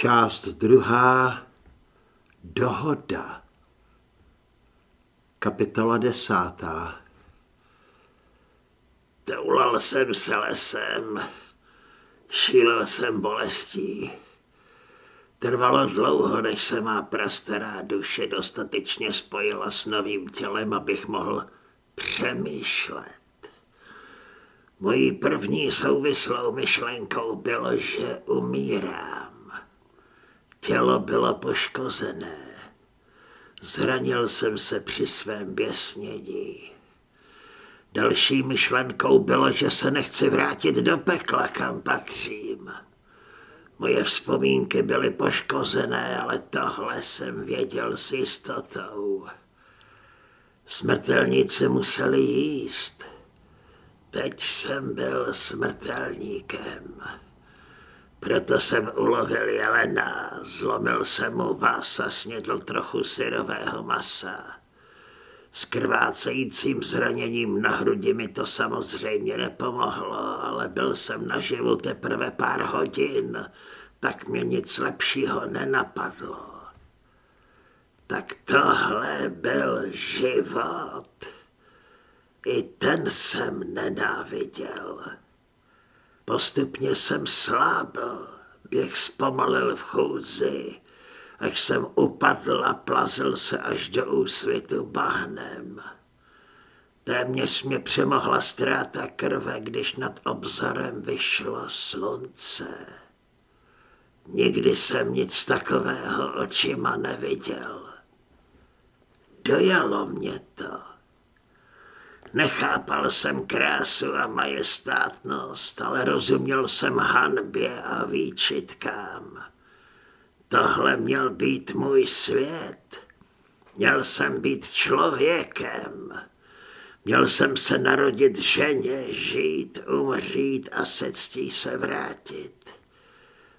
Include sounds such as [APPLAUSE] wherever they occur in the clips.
Část druhá. Dohoda. Kapitola desátá. Toulal jsem se lesem, šílel jsem bolestí. Trvalo dlouho, než se má prastará duše dostatečně spojila s novým tělem, abych mohl přemýšlet. Mojí první souvislou myšlenkou bylo, že umírám. Tělo bylo poškozené. Zranil jsem se při svém běsnění. Další myšlenkou bylo, že se nechci vrátit do pekla, kam patřím. Moje vzpomínky byly poškozené, ale tohle jsem věděl s jistotou. Smrtelníci museli jíst. Teď jsem byl smrtelníkem. Proto jsem ulovil jelena, zlomil jsem mu vás a snědl trochu syrového masa. S krvácejícím zraněním na hrudi mi to samozřejmě nepomohlo, ale byl jsem naživu teprve pár hodin, tak mě nic lepšího nenapadlo. Tak tohle byl život. I ten jsem nenáviděl. Postupně jsem slábil, běh zpomalil v chůzi, až jsem upadl a plazil se až do úsvitu bahnem. Téměř mě přemohla ztráta krve, když nad obzorem vyšlo slunce. Nikdy jsem nic takového očima neviděl. Dojalo mě to. Nechápal jsem krásu a majestátnost, ale rozuměl jsem hanbě a výčitkám. Tohle měl být můj svět. Měl jsem být člověkem. Měl jsem se narodit ženě, žít, umřít a se ctí se vrátit.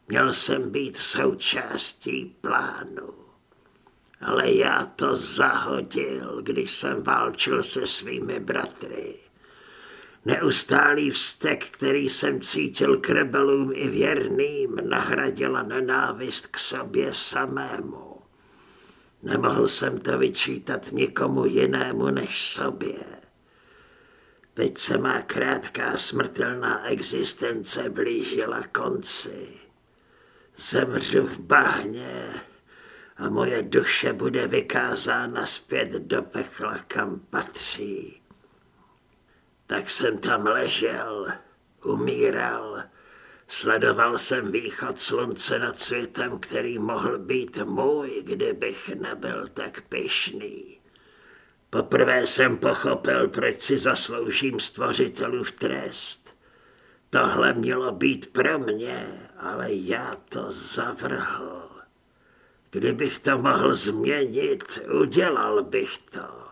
Měl jsem být součástí plánu. Ale já to zahodil, když jsem válčil se svými bratry. Neustálý vztek, který jsem cítil k rebelům i věrným, nahradila nenávist k sobě samému. Nemohl jsem to vyčítat nikomu jinému než sobě. Teď se má krátká smrtelná existence blížila konci. Zemřu v bahně a moje duše bude vykázána zpět do pekla, kam patří. Tak jsem tam ležel, umíral, sledoval jsem východ slunce nad světem, který mohl být můj, kdybych nebyl tak pyšný. Poprvé jsem pochopil, proč si zasloužím stvořitelův trest. Tohle mělo být pro mě, ale já to zavrhl. Kdybych to mohl změnit, udělal bych to.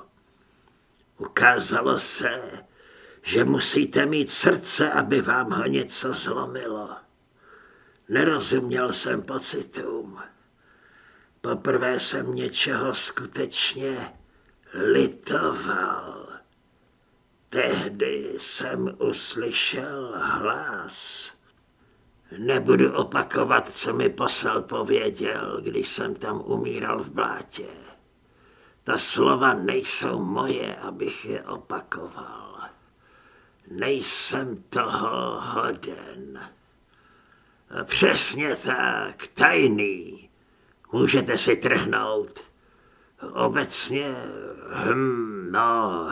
Ukázalo se, že musíte mít srdce, aby vám ho něco zlomilo. Nerozuměl jsem pocitům. Poprvé jsem něčeho skutečně litoval. Tehdy jsem uslyšel hlas. Nebudu opakovat, co mi posel pověděl, když jsem tam umíral v blátě. Ta slova nejsou moje, abych je opakoval. Nejsem toho hoden. Přesně tak, tajný. Můžete si trhnout. Obecně, hm, no,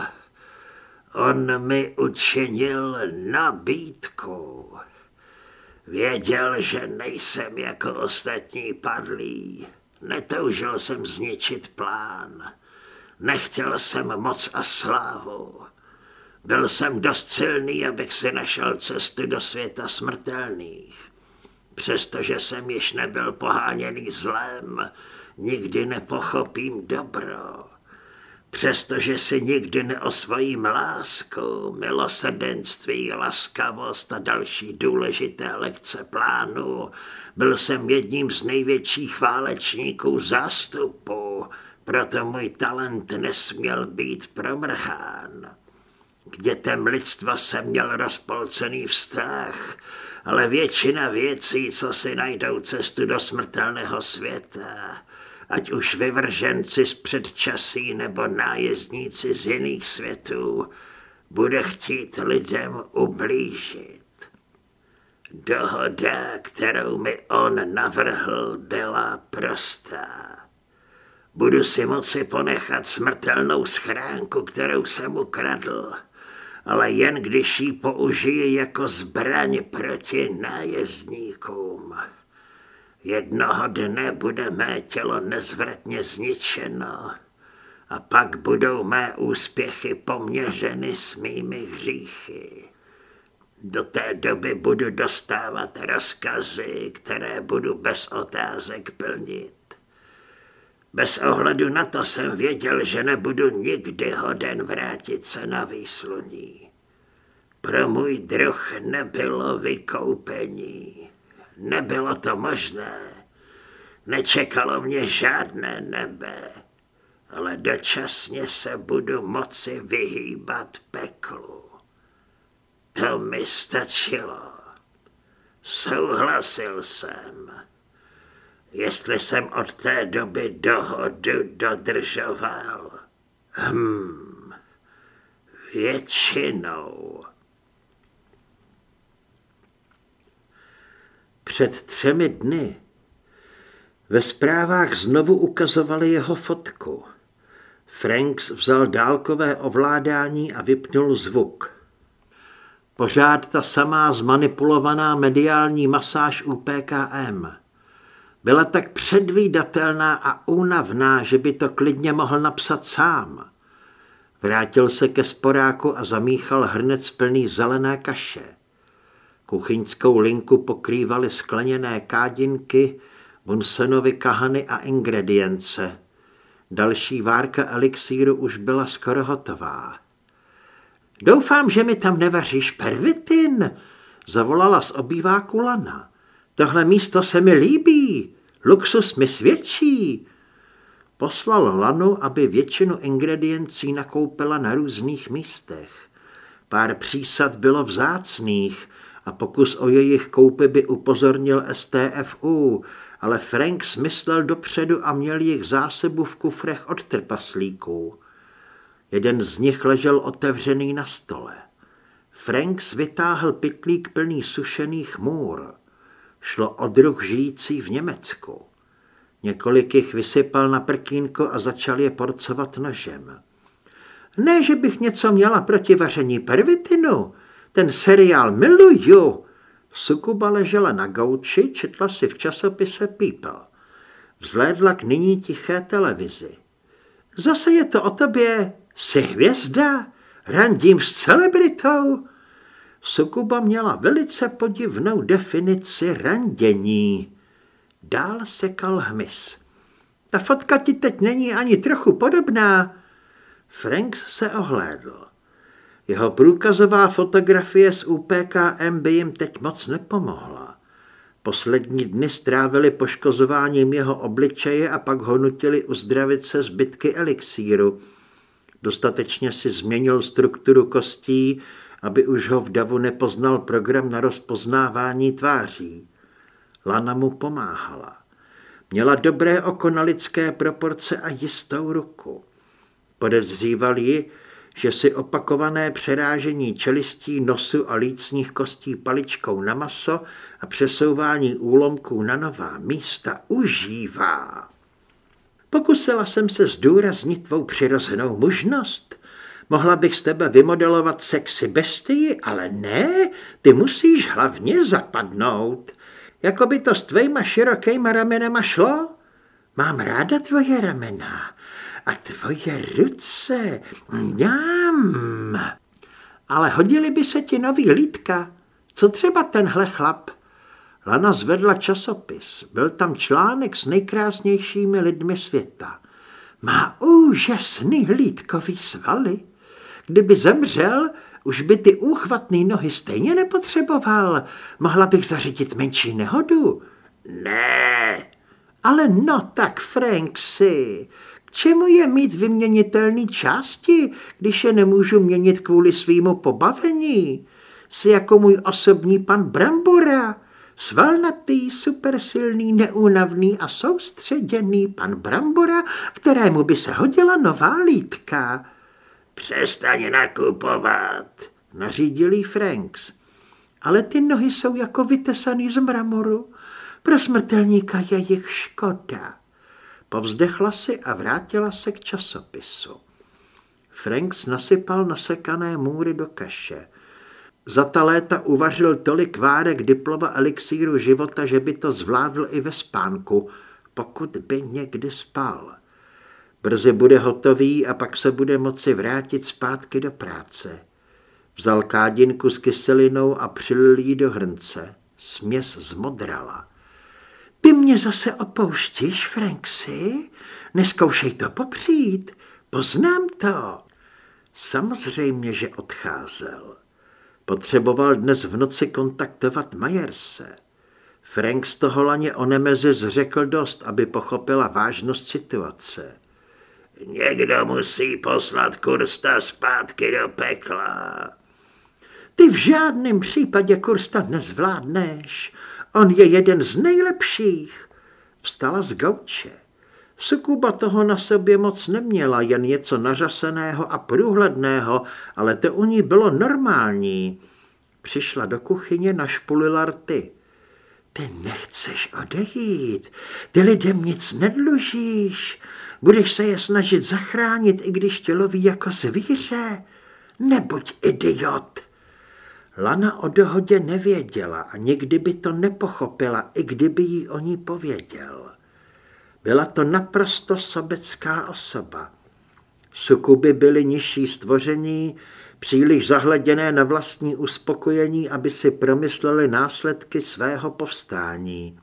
on mi učinil nabídku. Věděl, že nejsem jako ostatní padlí. Netoužil jsem zničit plán. Nechtěl jsem moc a slávu. Byl jsem dost silný, abych si našel cestu do světa smrtelných. Přestože jsem již nebyl poháněný zlem, nikdy nepochopím dobro. Přestože si nikdy neosvojím lásku, milosrdenství, laskavost a další důležité lekce plánu, byl jsem jedním z největších válečníků zástupu, proto můj talent nesměl být promrhán. K dětem lidstva jsem měl rozpolcený vztah ale většina věcí, co si najdou cestu do smrtelného světa, ať už vyvrženci z předčasí nebo nájezdníci z jiných světů, bude chtít lidem ublížit. Dohoda, kterou mi on navrhl, byla prostá. Budu si moci ponechat smrtelnou schránku, kterou jsem ukradl, ale jen když ji použiji jako zbraň proti nájezdníkům. Jednoho dne bude mé tělo nezvratně zničeno a pak budou mé úspěchy poměřeny s mými hříchy. Do té doby budu dostávat rozkazy, které budu bez otázek plnit. Bez ohledu na to jsem věděl, že nebudu nikdy hoden vrátit se na výsluní. Pro můj druh nebylo vykoupení. Nebylo to možné. Nečekalo mě žádné nebe, ale dočasně se budu moci vyhýbat peklu. To mi stačilo. Souhlasil jsem. Jestli jsem od té doby dohodu dodržoval. Hm, většinou. Před třemi dny ve zprávách znovu ukazovali jeho fotku. Franks vzal dálkové ovládání a vypnul zvuk. Pořád ta samá zmanipulovaná mediální masáž u PKM. Byla tak předvídatelná a únavná, že by to klidně mohl napsat sám. Vrátil se ke sporáku a zamíchal hrnec plný zelené kaše. Kuchyňskou linku pokrývaly skleněné kádinky, Bunsenovy kahany a ingredience. Další várka elixíru už byla skoro hotová. Doufám, že mi tam nevaříš pervitin, zavolala z obýváku Lana. Tohle místo se mi líbí, luxus mi svědčí. Poslal Lanu, aby většinu ingrediencí nakoupila na různých místech. Pár přísad bylo vzácných a pokus o jejich koupy by upozornil STFU, ale Frank smyslel dopředu a měl jich zásobu v kufrech od trpaslíků. Jeden z nich ležel otevřený na stole. Franks vytáhl pytlík plný sušených můr. Šlo o druh žijící v Německu. Několik jich vysypal na prkínko a začal je porcovat nožem. Ne, že bych něco měla proti vaření pervitinu. Ten seriál miluju. Sukuba ležela na gauči, četla si v časopise People. Vzlédla k nyní tiché televizi. Zase je to o tobě, Jsi hvězda? Randím s celebritou? Sukuba měla velice podivnou definici randění. Dál sekal hmyz. Ta fotka ti teď není ani trochu podobná. Franks se ohlédl. Jeho průkazová fotografie z UPKM by jim teď moc nepomohla. Poslední dny strávili poškozováním jeho obličeje a pak ho nutili uzdravit se zbytky elixíru. Dostatečně si změnil strukturu kostí, aby už ho v davu nepoznal program na rozpoznávání tváří. Lana mu pomáhala. Měla dobré oko na lidské proporce a jistou ruku. Podezříval ji, že si opakované přerážení čelistí, nosu a lícních kostí paličkou na maso a přesouvání úlomků na nová místa užívá. Pokusila jsem se zdůraznit tvou přirozenou mužnost. Mohla bych z tebe vymodelovat sexy bestii, ale ne, ty musíš hlavně zapadnout. Jako by to s tvýma širokýma ramenema šlo? Mám ráda tvoje ramena a tvoje ruce. Mňam. Ale hodili by se ti nový lítka. Co třeba tenhle chlap? Lana zvedla časopis. Byl tam článek s nejkrásnějšími lidmi světa. Má úžasný hlídkový svaly. Kdyby zemřel, už by ty úchvatný nohy stejně nepotřeboval. Mohla bych zařídit menší nehodu. Ne. Ale no tak, Franksy, k čemu je mít vyměnitelný části, když je nemůžu měnit kvůli svýmu pobavení? Jsi jako můj osobní pan Brambora. Svalnatý, supersilný, neúnavný a soustředěný pan Brambora, kterému by se hodila nová lítka. Přestaň nakupovat, nařídil jí Franks. Ale ty nohy jsou jako vytesaný z mramoru. Pro smrtelníka je jich škoda. Povzdechla si a vrátila se k časopisu. Franks nasypal nasekané můry do kaše. Za ta léta uvařil tolik várek diplova elixíru života, že by to zvládl i ve spánku, pokud by někdy spal. Brzy bude hotový a pak se bude moci vrátit zpátky do práce. Vzal kádinku s kyselinou a přilil jí do hrnce. Směs zmodrala. Ty mě zase opouštíš, Franksy? Neskoušej to popřít. Poznám to. Samozřejmě, že odcházel. Potřeboval dnes v noci kontaktovat Majerse. Frank z toho laně o Nemezis řekl dost, aby pochopila vážnost situace. Někdo musí poslat Kursta zpátky do pekla. Ty v žádném případě Kursta nezvládneš. On je jeden z nejlepších. Vstala z gauče. Sukuba toho na sobě moc neměla, jen něco nařaseného a průhledného, ale to u ní bylo normální. Přišla do kuchyně, našpulila rty. Ty nechceš odejít, ty lidem nic nedlužíš, budeš se je snažit zachránit, i když tě loví jako zvíře. Nebuď idiot. Lana o dohodě nevěděla a nikdy by to nepochopila, i kdyby jí o ní pověděl. Byla to naprosto sobecká osoba. Sukuby byly nižší stvoření, příliš zahleděné na vlastní uspokojení, aby si promysleli následky svého povstání.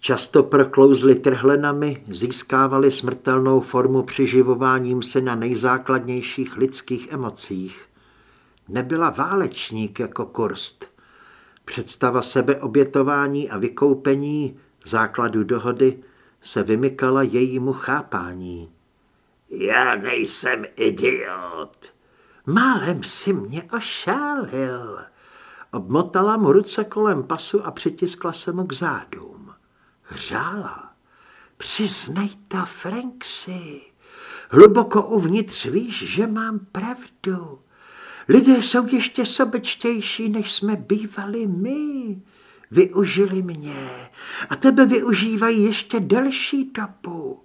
Často proklouzli trhlenami, získávali smrtelnou formu přiživováním se na nejzákladnějších lidských emocích. Nebyla válečník jako Kurst. Představa sebeobětování a vykoupení základu dohody se vymykala jejímu chápání. Já nejsem idiot. Málem si mě ošálil. Obmotala mu ruce kolem pasu a přitiskla se mu k zádům. Hřála. Přiznej to, Franksy. Hluboko uvnitř víš, že mám pravdu. Lidé jsou ještě sobečtější, než jsme bývali my. Využili mě a tebe využívají ještě delší dobu.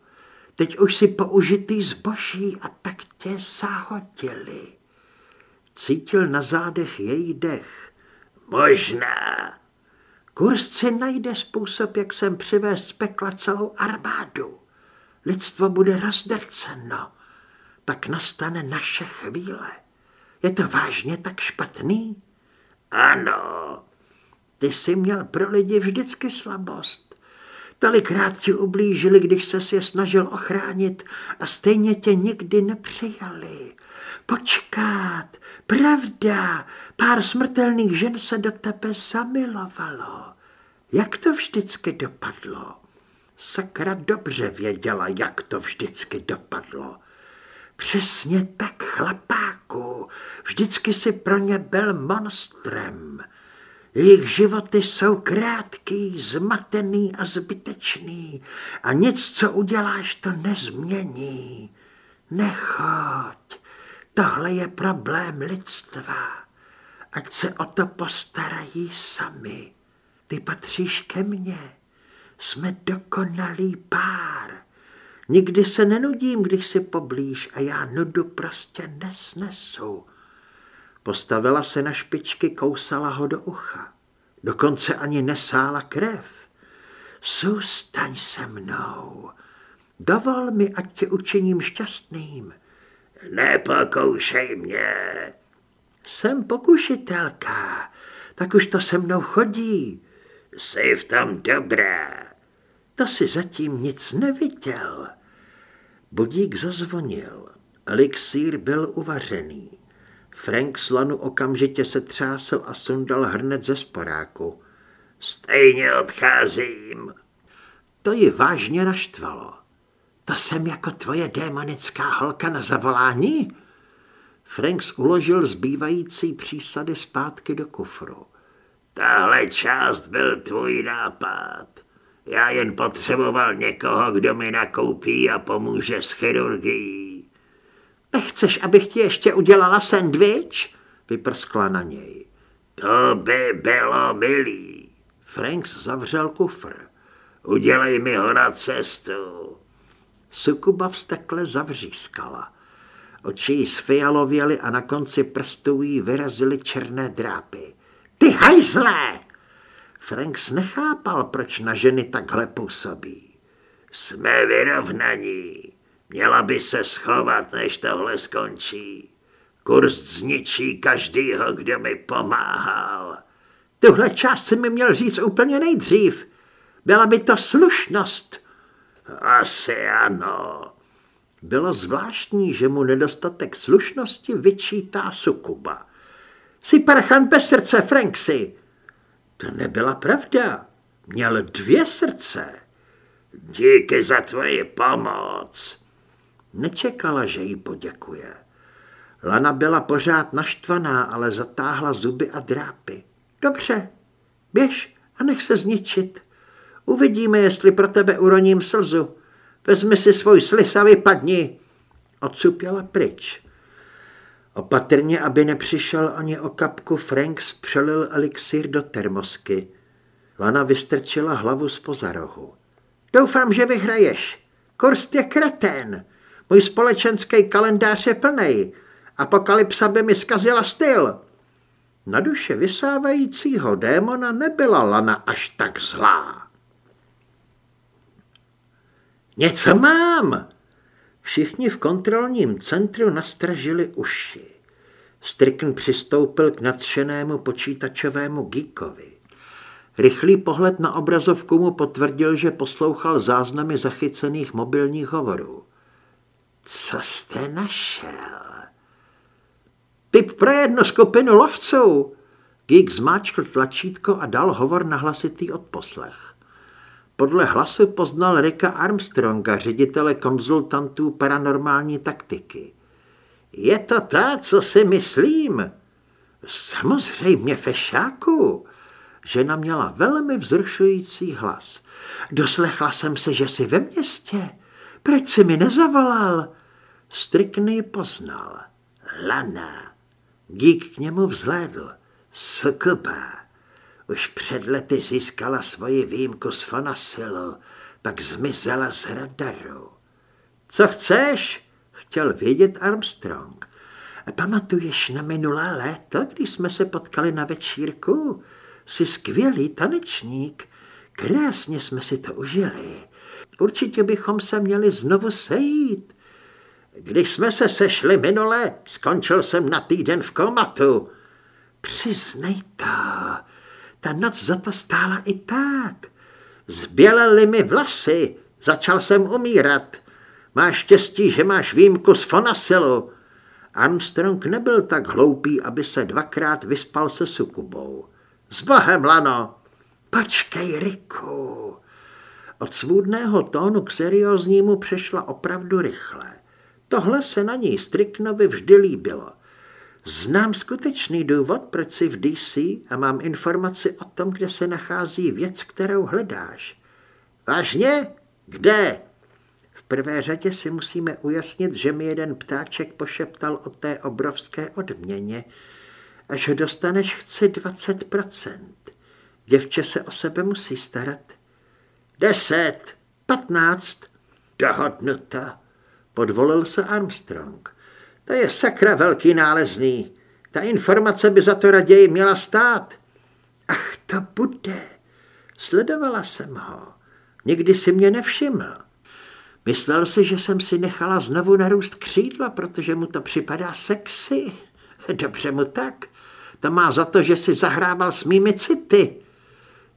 Teď už si použitý zboží a tak tě zahodili. Cítil na zádech její dech. Možná. Kurz si najde způsob, jak sem přivést z pekla celou armádu. Lidstvo bude rozdrceno. Pak nastane naše chvíle. Je to vážně tak špatný? Ano. Ty jsi měl pro lidi vždycky slabost. Tolikrát ti ublížili, když se je snažil ochránit a stejně tě nikdy nepřijali. Počkat, pravda, pár smrtelných žen se do tebe zamilovalo. Jak to vždycky dopadlo? Sakra dobře věděla, jak to vždycky dopadlo. Přesně tak, chlapáku, vždycky si pro ně byl monstrem. Jejich životy jsou krátký, zmatený a zbytečný a nic, co uděláš, to nezmění. Nechoď, tohle je problém lidstva. Ať se o to postarají sami. Ty patříš ke mně. Jsme dokonalý pár. Nikdy se nenudím, když si poblíž a já nudu prostě nesnesu. Postavila se na špičky, kousala ho do ucha. Dokonce ani nesála krev. Zůstaň se mnou. Dovol mi, ať tě učiním šťastným. Nepokoušej mě. Jsem pokušitelka, tak už to se mnou chodí. Jsi v tom dobrá. To si zatím nic neviděl. Budík zazvonil. Elixír byl uvařený. Frank slanu okamžitě se třásl a sundal hrnec ze sporáku. Stejně odcházím. To ji vážně naštvalo. To jsem jako tvoje démonická holka na zavolání? Franks uložil zbývající přísady zpátky do kufru. Tahle část byl tvůj nápad. Já jen potřeboval někoho, kdo mi nakoupí a pomůže s chirurgií. Nechceš, abych ti ještě udělala sendvič? Vyprskla na něj. To by bylo milý. Franks zavřel kufr. Udělej mi ho na cestu. Sukuba vstekle zavřískala. Oči jí sfialověly a na konci prstů jí vyrazily černé drápy. Ty hajzlé! Franks nechápal, proč na ženy takhle působí. Jsme vyrovnaní. Měla by se schovat, než tohle skončí. Kurz zničí každýho, kdo mi pomáhal. Tuhle část si mi měl říct úplně nejdřív. Byla by to slušnost. Asi ano. Bylo zvláštní, že mu nedostatek slušnosti vyčítá Sukuba. Jsi parchant bez srdce, Franksy. To nebyla pravda. Měl dvě srdce. Díky za tvoji pomoc. Nečekala, že jí poděkuje. Lana byla pořád naštvaná, ale zatáhla zuby a drápy. Dobře, běž a nech se zničit. Uvidíme, jestli pro tebe uroním slzu. Vezmi si svůj slis a vypadni. Odsupěla pryč. Opatrně, aby nepřišel ani o kapku, Franks přelil elixír do termosky. Lana vystrčila hlavu z pozarohu. Doufám, že vyhraješ. Korst je kretén. Můj společenský kalendář je plný. Apokalypsa by mi zkazila styl. Na duše vysávajícího démona nebyla Lana až tak zlá. Něco mám! Všichni v kontrolním centru nastražili uši. Strikn přistoupil k nadšenému počítačovému geekovi. Rychlý pohled na obrazovku mu potvrdil, že poslouchal záznamy zachycených mobilních hovorů. Co jste našel? Typ pro jednu skupinu lovců. Geek zmáčkl tlačítko a dal hovor na hlasitý odposlech. Podle hlasu poznal Rika Armstronga, ředitele konzultantů paranormální taktiky. Je to ta, co si myslím? Samozřejmě, fešáku. Žena měla velmi vzrušující hlas. Doslechla jsem se, že jsi ve městě. Proč jsi mi nezavolal? Strikny poznal. Lana. Dík k němu vzhlédl. Sukuba. Už před lety získala svoji výjimku z Fonasilu, pak zmizela z radaru. Co chceš? Chtěl vědět Armstrong. Pamatuješ na minulé léto, když jsme se potkali na večírku? Jsi skvělý tanečník. Krásně jsme si to užili. Určitě bychom se měli znovu sejít. Když jsme se sešli minule, skončil jsem na týden v komatu. Přiznej to, ta noc za to stála i tak. Zbělely mi vlasy, začal jsem umírat. Máš štěstí, že máš výjimku z Fonasilu. Armstrong nebyl tak hloupý, aby se dvakrát vyspal se sukubou. S bohem, Lano! Počkej, Riku! Od svůdného tónu k serióznímu přešla opravdu rychle. Tohle se na ní Striknovi vždy líbilo. Znám skutečný důvod, proč jsi v DC a mám informaci o tom, kde se nachází věc, kterou hledáš. Vážně? Kde? V prvé řadě si musíme ujasnit, že mi jeden ptáček pošeptal o té obrovské odměně. Až dostaneš, chci 20%. Děvče se o sebe musí starat. Deset, patnáct, dohodnuto. Podvolil se Armstrong. To je sakra velký nálezný. Ta informace by za to raději měla stát. Ach, to bude. Sledovala jsem ho. Nikdy si mě nevšiml. Myslel si, že jsem si nechala znovu narůst křídla, protože mu to připadá sexy. [LAUGHS] Dobře mu tak. To má za to, že si zahrával s mými city.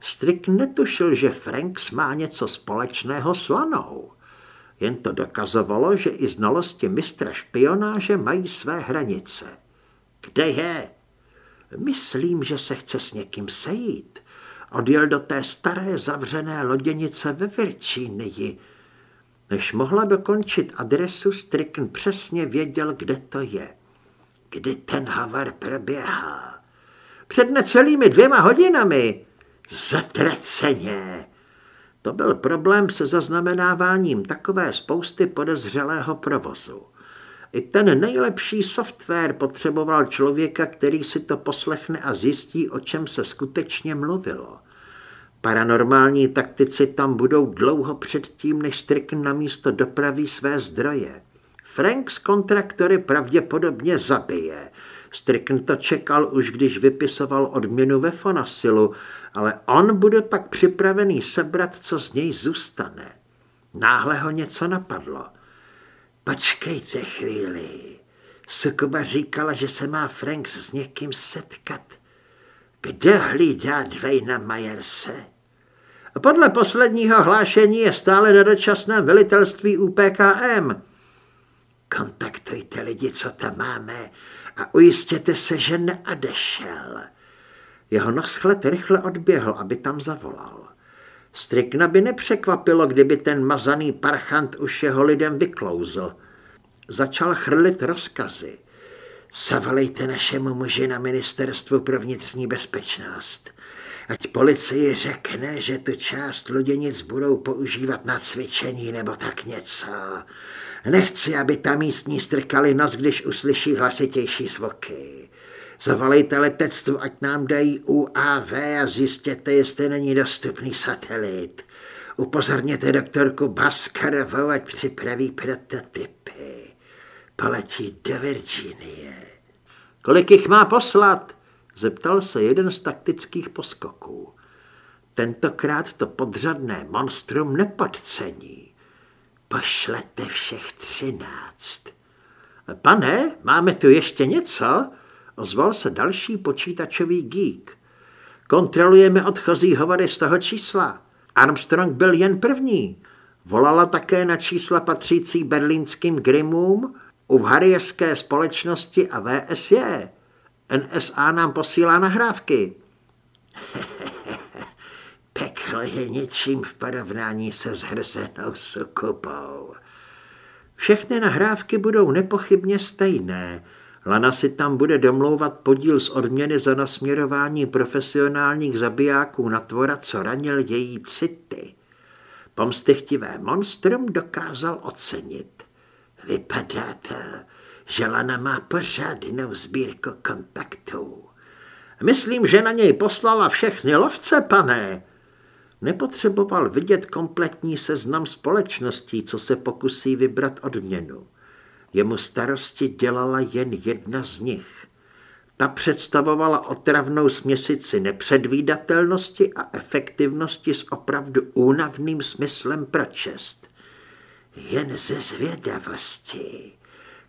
Strik netušil, že Franks má něco společného s Lanou. Jen to dokazovalo, že i znalosti mistra špionáže mají své hranice. Kde je? Myslím, že se chce s někým sejít. Odjel do té staré zavřené loděnice ve Virčínii. Než mohla dokončit adresu, Strickn přesně věděl, kde to je. Kdy ten havar proběhá? Před necelými dvěma hodinami. Zatraceně. To byl problém se zaznamenáváním takové spousty podezřelého provozu. I ten nejlepší software potřeboval člověka, který si to poslechne a zjistí, o čem se skutečně mluvilo. Paranormální taktici tam budou dlouho předtím, než Strickn na místo dopraví své zdroje. Franks kontraktory pravděpodobně zabije. Strickn to čekal už, když vypisoval odměnu ve Fonasilu, ale on bude pak připravený sebrat, co z něj zůstane. Náhle ho něco napadlo. Počkejte chvíli. Sukuba říkala, že se má Franks s někým setkat. Kde hlídá Dvejna Majerse? Podle posledního hlášení je stále na dočasném velitelství UPKM. Kontaktujte lidi, co tam máme a ujistěte se, že neodešel. Jeho noschlet rychle odběhl, aby tam zavolal. Strikna by nepřekvapilo, kdyby ten mazaný parchant už jeho lidem vyklouzl. Začal chrlit rozkazy. Zavolejte našemu muži na ministerstvu pro vnitřní bezpečnost. Ať policii řekne, že tu část loděnic budou používat na cvičení nebo tak něco. Nechci, aby tam místní strkali nos, když uslyší hlasitější zvuky. Zavolejte letectvu, ať nám dají UAV a zjistěte, jestli není dostupný satelit. Upozorněte doktorku Baskarovou, ať připraví prototypy. Poletí do Virginie. Kolik jich má poslat? Zeptal se jeden z taktických poskoků. Tentokrát to podřadné monstrum nepodcení. Pošlete všech třináct. Pane, máme tu ještě něco? Ozval se další počítačový geek. Kontrolujeme odchozí hovory z toho čísla. Armstrong byl jen první. Volala také na čísla patřící berlínským Grimům, u Harierské společnosti a VSJ. NSA nám posílá nahrávky. [LAUGHS] Peklo je něčím v porovnání se zhrzenou sukupou. Všechny nahrávky budou nepochybně stejné. Lana si tam bude domlouvat podíl z odměny za nasměrování profesionálních zabijáků na tvora, co ranil její city. Pomstychtivé monstrum dokázal ocenit. Vypadá to, že Lana má pořádnou sbírku kontaktů. Myslím, že na něj poslala všechny lovce, pane. Nepotřeboval vidět kompletní seznam společností, co se pokusí vybrat odměnu. Jemu starosti dělala jen jedna z nich. Ta představovala otravnou směsici nepředvídatelnosti a efektivnosti s opravdu únavným smyslem pro čest. Jen ze zvědavosti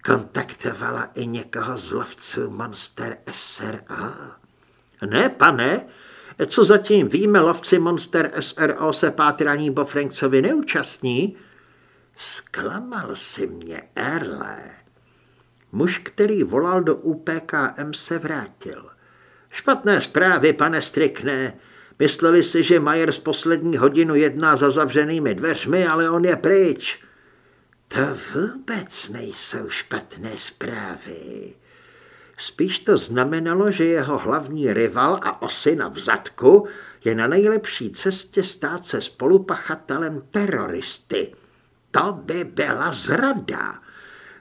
kontaktovala i někoho z lovců Monster SRA. Ne, pane, co zatím víme, lovci Monster SRO se pátrání po Frankcovi neúčastní. Zklamal si mě, Erle. Muž, který volal do UPKM, se vrátil. Špatné zprávy, pane Strikne. Mysleli si, že Majer z poslední hodinu jedná za zavřenými dveřmi, ale on je pryč. To vůbec nejsou špatné zprávy. Spíš to znamenalo, že jeho hlavní rival a osina v zadku je na nejlepší cestě stát se spolupachatelem teroristy. To by byla zrada.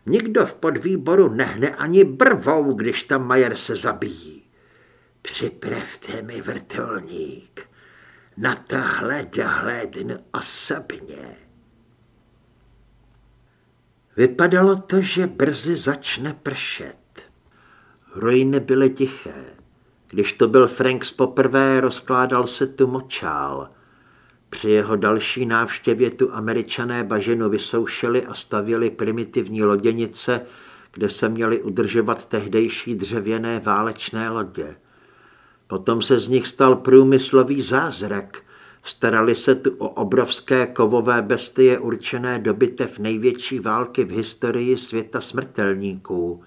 Nikdo v podvýboru nehne ani brvou, když tam Majer se zabíjí. Připravte mi vrtulník. Na tohle dohlédnu osobně. Vypadalo to, že brzy začne pršet. Ruiny byly tiché. Když to byl Franks poprvé, rozkládal se tu močál. Při jeho další návštěvě tu američané bažinu vysoušeli a stavěli primitivní loděnice, kde se měly udržovat tehdejší dřevěné válečné lodě. Potom se z nich stal průmyslový zázrak. Starali se tu o obrovské kovové bestie určené do bitev největší války v historii světa smrtelníků.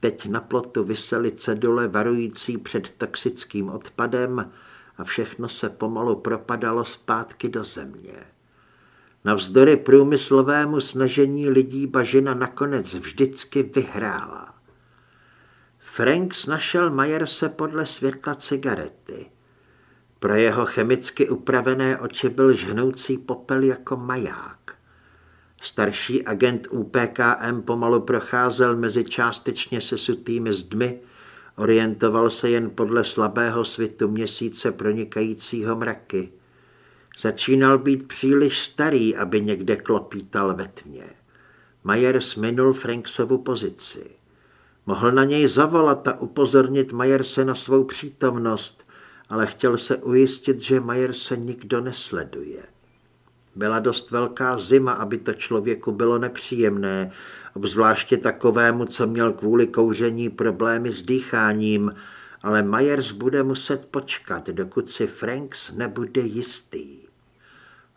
Teď na plotu vysely cedule varující před toxickým odpadem a všechno se pomalu propadalo zpátky do země. Navzdory průmyslovému snažení lidí bažina nakonec vždycky vyhrála. Franks našel Majerse podle světla cigarety. Pro jeho chemicky upravené oči byl žhnoucí popel jako maják. Starší agent UPKM pomalu procházel mezi částečně sesutými zdmi, orientoval se jen podle slabého svitu měsíce pronikajícího mraky. Začínal být příliš starý, aby někde klopítal ve tmě. Myers minul Franksovu pozici. Mohl na něj zavolat a upozornit Majerse na svou přítomnost, ale chtěl se ujistit, že Majerse nikdo nesleduje. Byla dost velká zima, aby to člověku bylo nepříjemné, obzvláště takovému, co měl kvůli kouření problémy s dýcháním, ale Myers bude muset počkat, dokud si Franks nebude jistý.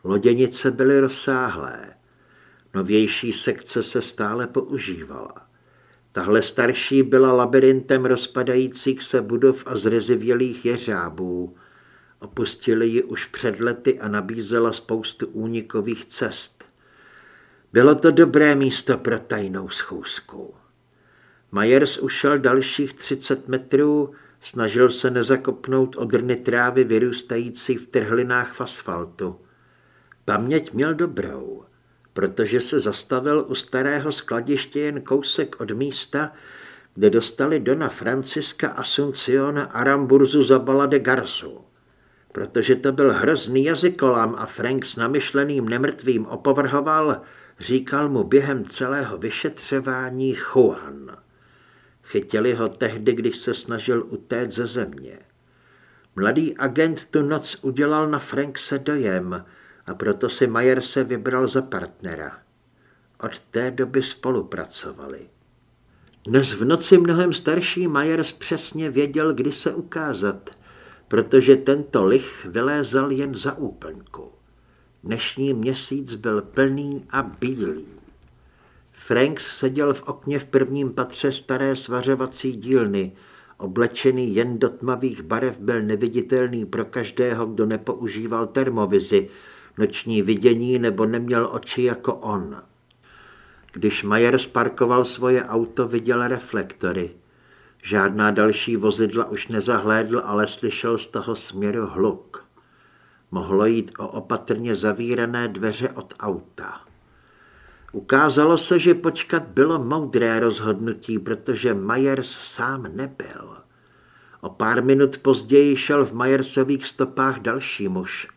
Loděnice byly rozsáhlé. Novější sekce se stále používala. Tahle starší byla labirintem rozpadajících se budov a zrezivělých jeřábů. Opustili ji už před lety a nabízela spoustu únikových cest. Bylo to dobré místo pro tajnou schůzku. Myers ušel dalších 30 metrů, snažil se nezakopnout odrny trávy vyrůstající v trhlinách v asfaltu. Paměť měl dobrou, protože se zastavil u starého skladiště jen kousek od místa, kde dostali Dona Franciska Asunciona Aramburzu Zabala de Garzu. Protože to byl hrozný jazykolám a Frank s namyšleným nemrtvým opovrhoval, říkal mu během celého vyšetřování Juan. Chytili ho tehdy, když se snažil utéct ze země. Mladý agent tu noc udělal na Frankse dojem – a proto si Majer se vybral za partnera. Od té doby spolupracovali. Dnes v noci mnohem starší Majers přesně věděl, kdy se ukázat, protože tento lich vylézal jen za úplňku. Dnešní měsíc byl plný a bílý. Franks seděl v okně v prvním patře staré svařovací dílny, oblečený jen do tmavých barev byl neviditelný pro každého, kdo nepoužíval termovizi, noční vidění nebo neměl oči jako on. Když Majer sparkoval svoje auto, viděl reflektory. Žádná další vozidla už nezahlédl, ale slyšel z toho směru hluk. Mohlo jít o opatrně zavírané dveře od auta. Ukázalo se, že počkat bylo moudré rozhodnutí, protože Majers sám nebyl. O pár minut později šel v Majersových stopách další muž.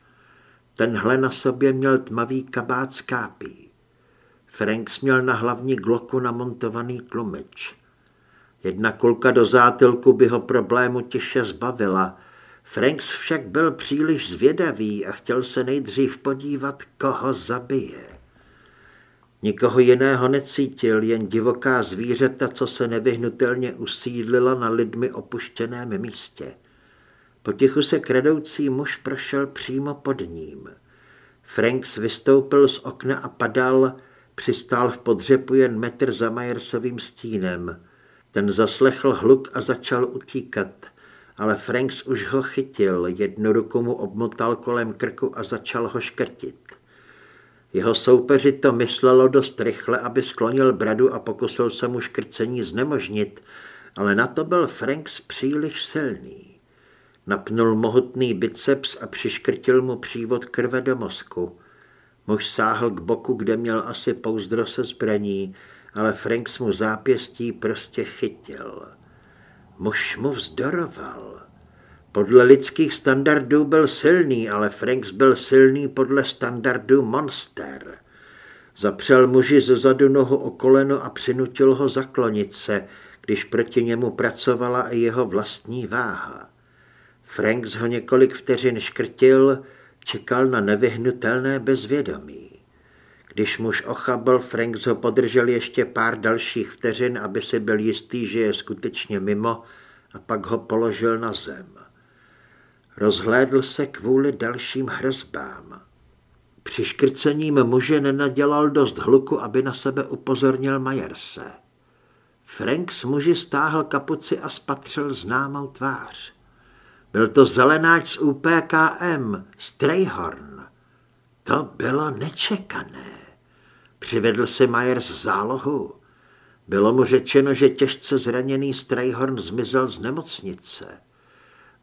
Tenhle na sobě měl tmavý kabát z kápí. Franks měl na hlavní gloku namontovaný tlumič. Jedna kulka do zátilku by ho problému těžce zbavila. Franks však byl příliš zvědavý a chtěl se nejdřív podívat, koho zabije. Nikoho jiného necítil, jen divoká zvířata, co se nevyhnutelně usídlila na lidmi opuštěném místě. Potichu se kradoucí muž prošel přímo pod ním. Franks vystoupil z okna a padal, přistál v podřepu jen metr za Majersovým stínem. Ten zaslechl hluk a začal utíkat, ale Franks už ho chytil, jednu ruku mu obmotal kolem krku a začal ho škrtit. Jeho soupeři to myslelo dost rychle, aby sklonil bradu a pokusil se mu škrcení znemožnit, ale na to byl Franks příliš silný. Napnul mohutný biceps a přiškrtil mu přívod krve do mozku. Muž sáhl k boku, kde měl asi pouzdro se zbraní, ale Franks mu zápěstí prostě chytil. Muž mu vzdoroval. Podle lidských standardů byl silný, ale Franks byl silný podle standardů monster. Zapřel muži ze zadu nohu o koleno a přinutil ho zaklonit se, když proti němu pracovala i jeho vlastní váha. Franks ho několik vteřin škrtil, čekal na nevyhnutelné bezvědomí. Když muž ochabl, Franks ho podržel ještě pár dalších vteřin, aby si byl jistý, že je skutečně mimo, a pak ho položil na zem. Rozhlédl se kvůli dalším hrozbám. Při škrcením muže nenadělal dost hluku, aby na sebe upozornil Majerse. Franks muži stáhl kapuci a spatřil známou tvář. Byl to zelenáč z UPKM, Strayhorn. To bylo nečekané. Přivedl si Myers zálohu. Bylo mu řečeno, že těžce zraněný Strayhorn zmizel z nemocnice.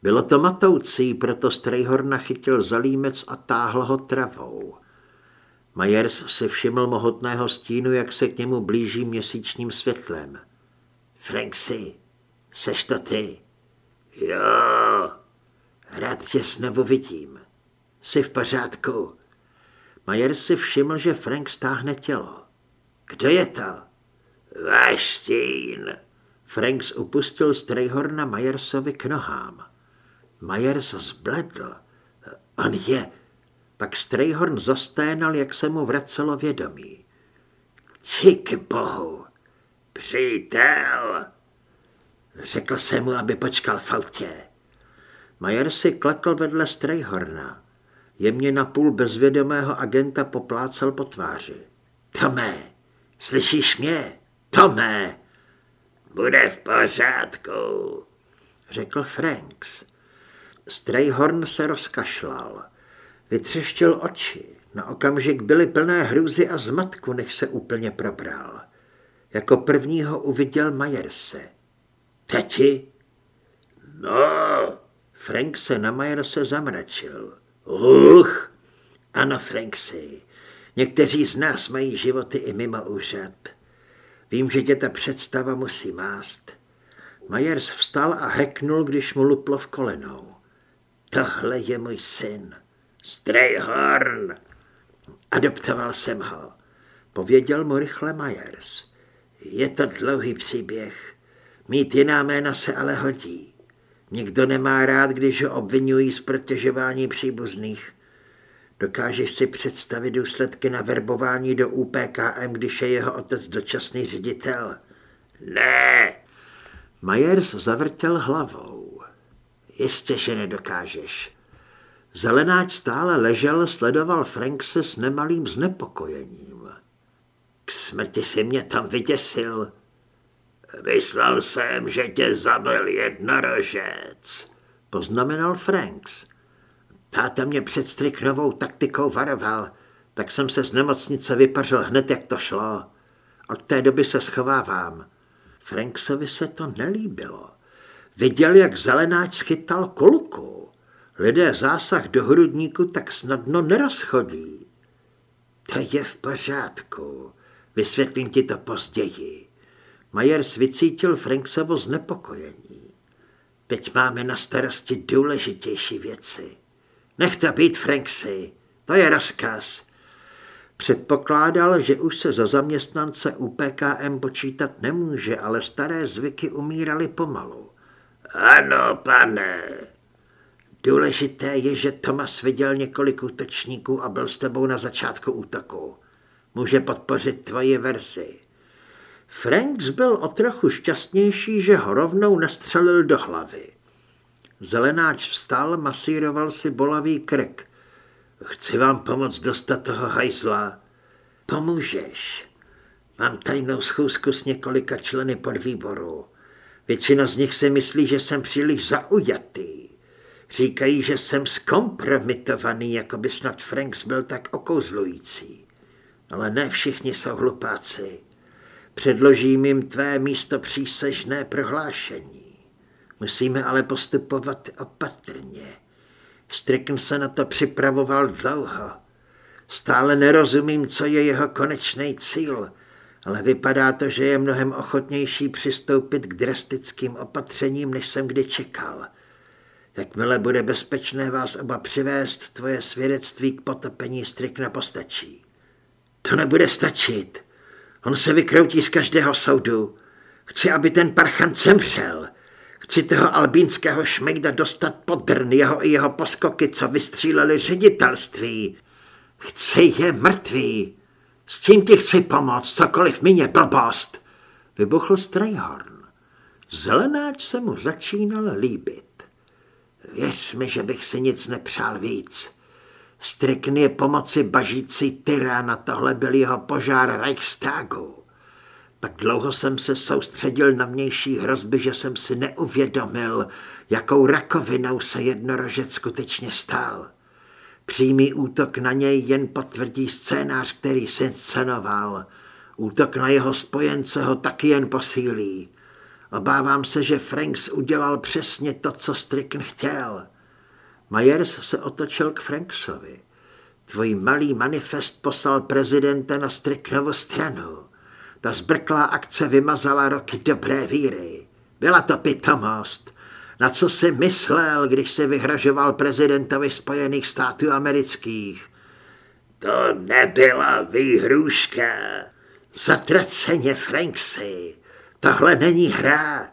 Bylo to matoucí, proto Strayhorna chytil za límec a táhl ho travou. Myers si všiml mohutného stínu, jak se k němu blíží měsíčním světlem. Franksy, seš to ty? Jo. Rád tě znovu vidím. Jsi v pořádku. Myers si všiml, že Frank stáhne tělo. Kdo je to? Váš stín. Franks upustil Strayhorna Myersovi k nohám. Myers zbledl. On je... Pak Strayhorn zasténal, jak se mu vracelo vědomí. Díky bohu, přítel. Řekl jsem mu, aby počkal v autě. Majer si klekl vedle Strayhorna. Jemně napůl bezvědomého agenta poplácal po tváři. Tome, slyšíš mě? Tome! Bude v pořádku, řekl Franks. Strayhorn se rozkašlal. Vytřeštil oči. Na okamžik byly plné hrůzy a zmatku, než se úplně probral. Jako prvního uviděl Majerse. Tati? No, Frank se na Majerse zamračil. Uch! Ano, Franksy, někteří z nás mají životy i mimo úřad. Vím, že tě ta představa musí mást. Majers vstal a heknul, když mu luplo v kolenou. Tohle je můj syn. Strayhorn. Adoptoval jsem ho. Pověděl mu rychle Myers. Je to dlouhý příběh. Mít jiná jména se ale hodí. Nikdo nemá rád, když ho obvinují z protěžování příbuzných. Dokážeš si představit důsledky na verbování do UPKM, když je jeho otec dočasný ředitel? Ne. Myers zavrtěl hlavou. Jistě, že nedokážeš. Zelenáč stále ležel, sledoval Frankse s nemalým znepokojením. K smrti si mě tam vyděsil. Myslel jsem, že tě zabil jednorožec, poznamenal Franks. Táta mě před striknovou taktikou varoval, tak jsem se z nemocnice vypařil hned, jak to šlo. Od té doby se schovávám. Franksovi se to nelíbilo. Viděl, jak zelenáč schytal kulku. Lidé zásah do hrudníku tak snadno nerozchodí. To je v pořádku. Vysvětlím ti to později. Majers vycítil Franksovo znepokojení. Teď máme na starosti důležitější věci. Nech to být, Franksy, to je rozkaz. Předpokládal, že už se za zaměstnance UPKM počítat nemůže, ale staré zvyky umíraly pomalu. Ano, pane. Důležité je, že Thomas viděl několik útočníků a byl s tebou na začátku útoku. Může podpořit tvoji verzi. Franks byl o trochu šťastnější, že ho rovnou nastřelil do hlavy. Zelenáč vstal, masíroval si bolavý krk. Chci vám pomoct dostat toho hajzla. Pomůžeš. Mám tajnou schůzku s několika členy podvýboru. Většina z nich si myslí, že jsem příliš zaujatý. Říkají, že jsem zkompromitovaný, jako by snad Franks byl tak okouzlující. Ale ne všichni jsou hlupáci. Předložím jim tvé místo přísežné prohlášení. Musíme ale postupovat opatrně. Strickn se na to připravoval dlouho. Stále nerozumím, co je jeho konečný cíl, ale vypadá to, že je mnohem ochotnější přistoupit k drastickým opatřením, než jsem kdy čekal. Jakmile bude bezpečné vás oba přivést, tvoje svědectví k potopení Strickna postačí. To nebude stačit. On se vykroutí z každého soudu. Chci, aby ten parchant zemřel. Chci toho albínského šmejda dostat pod drn jeho i jeho poskoky, co vystříleli ředitelství. Chci je mrtvý. S tím ti chci pomoct, cokoliv mě blbost. Vybuchl Strayhorn. Zelenáč se mu začínal líbit. Věř mi, že bych si nic nepřál víc. Strikn je pomoci bažící tyra, tohle byl jeho požár Reichstagu. Tak dlouho jsem se soustředil na vnější hrozby, že jsem si neuvědomil, jakou rakovinou se jednorožec skutečně stal. Přímý útok na něj jen potvrdí scénář, který si scenoval. Útok na jeho spojence ho taky jen posílí. Obávám se, že Franks udělal přesně to, co Strickn chtěl. Myers se otočil k Franksovi. Tvůj malý manifest poslal prezidenta na Stricknovu stranu. Ta zbrklá akce vymazala roky dobré víry. Byla to pitomost. Na co si myslel, když se vyhražoval prezidentovi Spojených států amerických? To nebyla výhruška. Zatraceně, Franksy. Tohle není hra.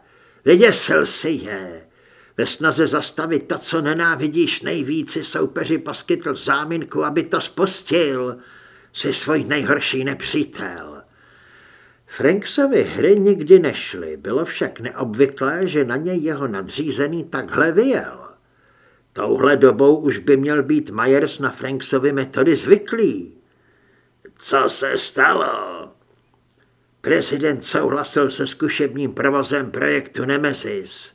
Vyděsil si je. Ve snaze zastavit to, co nenávidíš nejvíc, soupeři poskytl záminku, aby to spustil. Jsi svůj nejhorší nepřítel. Franksovi hry nikdy nešly, bylo však neobvyklé, že na něj jeho nadřízený takhle vyjel. Touhle dobou už by měl být Myers na Franksovi metody zvyklý. Co se stalo? Prezident souhlasil se zkušebním provozem projektu Nemesis.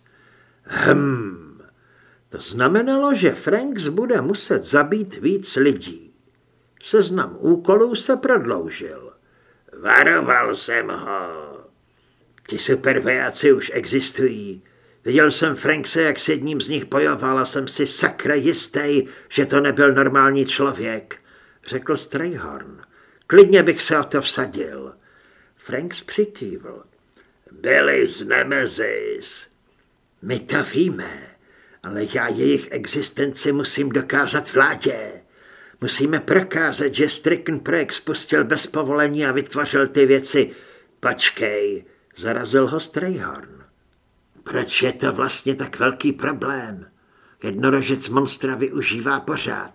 Hm, to znamenalo, že Franks bude muset zabít víc lidí. Seznam úkolů se prodloužil. Varoval jsem ho. Ti supervojáci už existují. Viděl jsem Frankse, jak s jedním z nich bojoval a jsem si sakra jistý, že to nebyl normální člověk, řekl Strayhorn. Klidně bych se o to vsadil. Franks přikývl. Byli z Nemezis. My to víme, ale já jejich existenci musím dokázat vládě. Musíme prokázat, že Stricken projekt spustil bez povolení a vytvořil ty věci. Počkej, zarazil ho Strayhorn. Proč je to vlastně tak velký problém? Jednorožec monstra využívá pořád.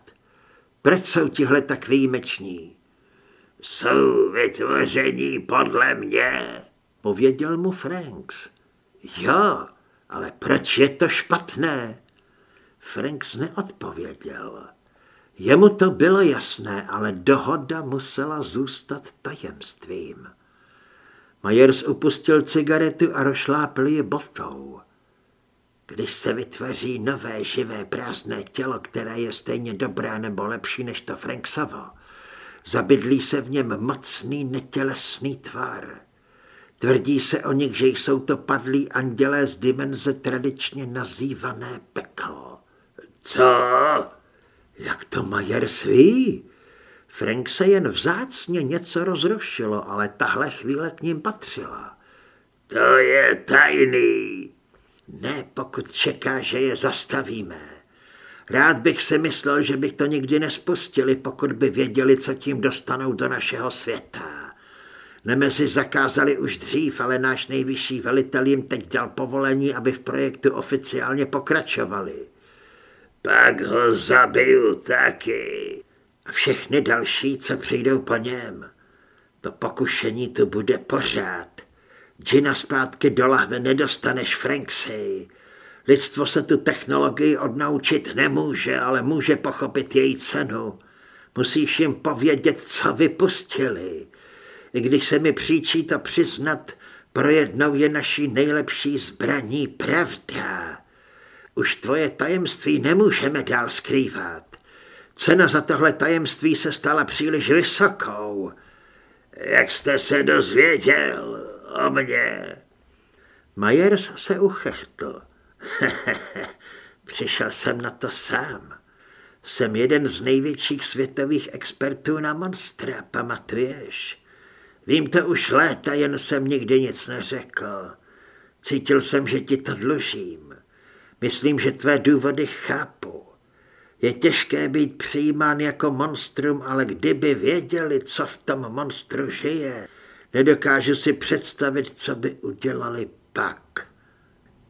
Proč jsou tihle tak výjimeční? Jsou vytvoření podle mě, pověděl mu Franks. Jo, ale proč je to špatné? Franks neodpověděl. Jemu to bylo jasné, ale dohoda musela zůstat tajemstvím. Majers upustil cigaretu a rošlápl ji botou. Když se vytvoří nové živé prázdné tělo, které je stejně dobré nebo lepší než to Franksovo, zabydlí se v něm mocný netělesný tvar. Tvrdí se o nich, že jsou to padlí andělé z dimenze tradičně nazývané peklo. Co? Jak to Majers ví? Frank se jen vzácně něco rozrušilo, ale tahle chvíle k ním patřila. To je tajný. Ne, pokud čeká, že je zastavíme. Rád bych si myslel, že bych to nikdy nespustili, pokud by věděli, co tím dostanou do našeho světa. Nemezi zakázali už dřív, ale náš nejvyšší velitel jim teď dal povolení, aby v projektu oficiálně pokračovali. Pak ho zabiju taky. A všechny další, co přijdou po něm. To pokušení tu bude pořád. Gina zpátky do lahve nedostaneš, Franksy. Lidstvo se tu technologii odnaučit nemůže, ale může pochopit její cenu. Musíš jim povědět, co vypustili. I když se mi příčí to přiznat, projednou je naší nejlepší zbraní pravda. Už tvoje tajemství nemůžeme dál skrývat. Cena za tohle tajemství se stala příliš vysokou. Jak jste se dozvěděl o mně? Majers se uchechtl. [LAUGHS] Přišel jsem na to sám. Jsem jeden z největších světových expertů na monstra, pamatuješ? Vím to už léta, jen jsem nikdy nic neřekl. Cítil jsem, že ti to dlužím. Myslím, že tvé důvody chápu. Je těžké být přijímán jako monstrum, ale kdyby věděli, co v tom monstru žije, nedokážu si představit, co by udělali pak.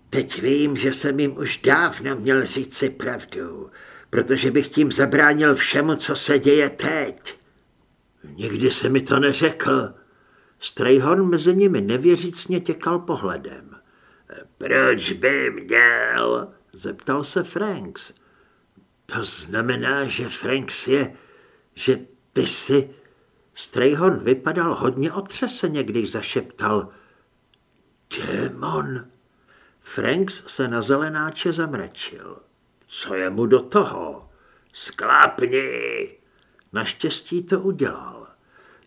Teď vím, že jsem jim už dávno měl říci pravdu, protože bych tím zabránil všemu, co se děje teď. Nikdy se mi to neřekl. Strayhorn mezi nimi nevěřícně těkal pohledem. Proč by měl? Zeptal se Franks. To znamená, že Franks je, že ty si... Strayhorn vypadal hodně otřeseně, když zašeptal. Démon. Franks se na zelenáče zamračil. Co je mu do toho? Sklápni. Naštěstí to udělal.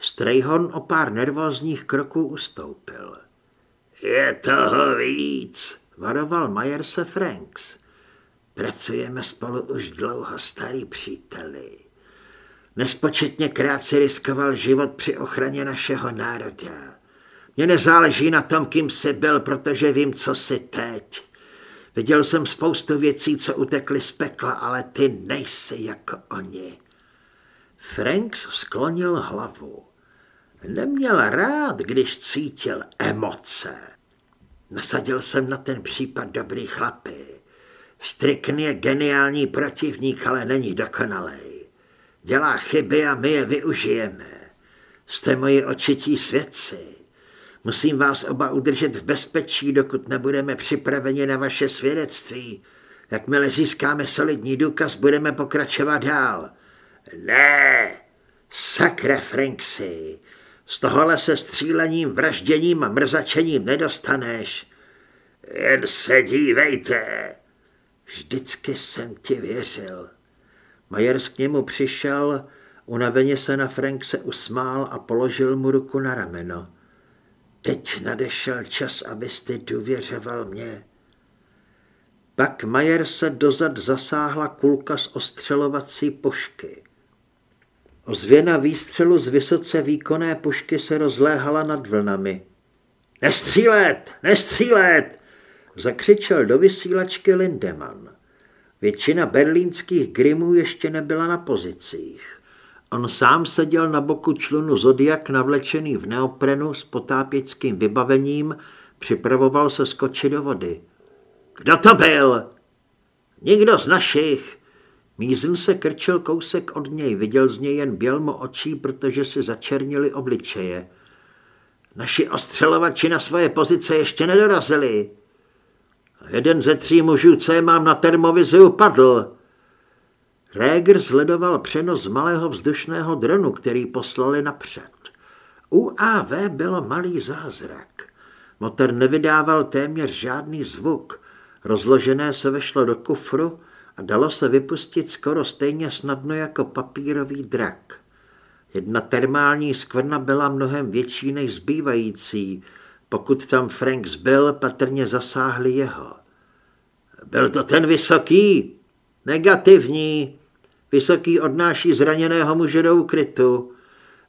Strayhorn o pár nervózních kroků ustoupil. Je toho víc, varoval Majerse Franks. Pracujeme spolu už dlouho, starý příteli. Nespočetně krát si riskoval život při ochraně našeho národa. Mně nezáleží na tom, kým jsi byl, protože vím, co jsi teď. Viděl jsem spoustu věcí, co utekly z pekla, ale ty nejsi jako oni. Franks sklonil hlavu. Neměl rád, když cítil emoce. Nasadil jsem na ten případ dobrý chlapy. Strikn je geniální protivník, ale není dokonalej. Dělá chyby a my je využijeme. Jste moji očití svědci. Musím vás oba udržet v bezpečí, dokud nebudeme připraveni na vaše svědectví. Jakmile získáme solidní důkaz, budeme pokračovat dál. Ne, sakra Franksy, z tohohle se střílením, vražděním a mrzačením nedostaneš. Jen se dívejte. Vždycky jsem ti věřil. Majers k němu přišel, unaveně se na Frank se usmál a položil mu ruku na rameno. Teď nadešel čas, abyste důvěřoval mě. Pak Majer se dozad zasáhla kulka z ostřelovací pušky. Ozvěna výstřelu z vysoce výkonné pušky se rozléhala nad vlnami. Nestřílet! Nestřílet! Zakřičel do vysílačky Lindemann. Většina berlínských grimů ještě nebyla na pozicích. On sám seděl na boku člunu Zodiak navlečený v neoprenu s potápěckým vybavením, připravoval se skočit do vody. Kdo to byl? Nikdo z našich. Mízn se krčil kousek od něj, viděl z něj jen bělmo očí, protože si začernili obličeje. Naši ostřelovači na svoje pozice ještě nedorazili. Jeden ze tří mužů, co je mám na termovizi, upadl. Réger sledoval přenos malého vzdušného dronu, který poslali napřed. UAV bylo malý zázrak. Motor nevydával téměř žádný zvuk. Rozložené se vešlo do kufru a dalo se vypustit skoro stejně snadno jako papírový drak. Jedna termální skvrna byla mnohem větší než zbývající. Pokud tam Franks byl, patrně zasáhli jeho. Byl to ten vysoký? Negativní. Vysoký odnáší zraněného muže do ukrytu.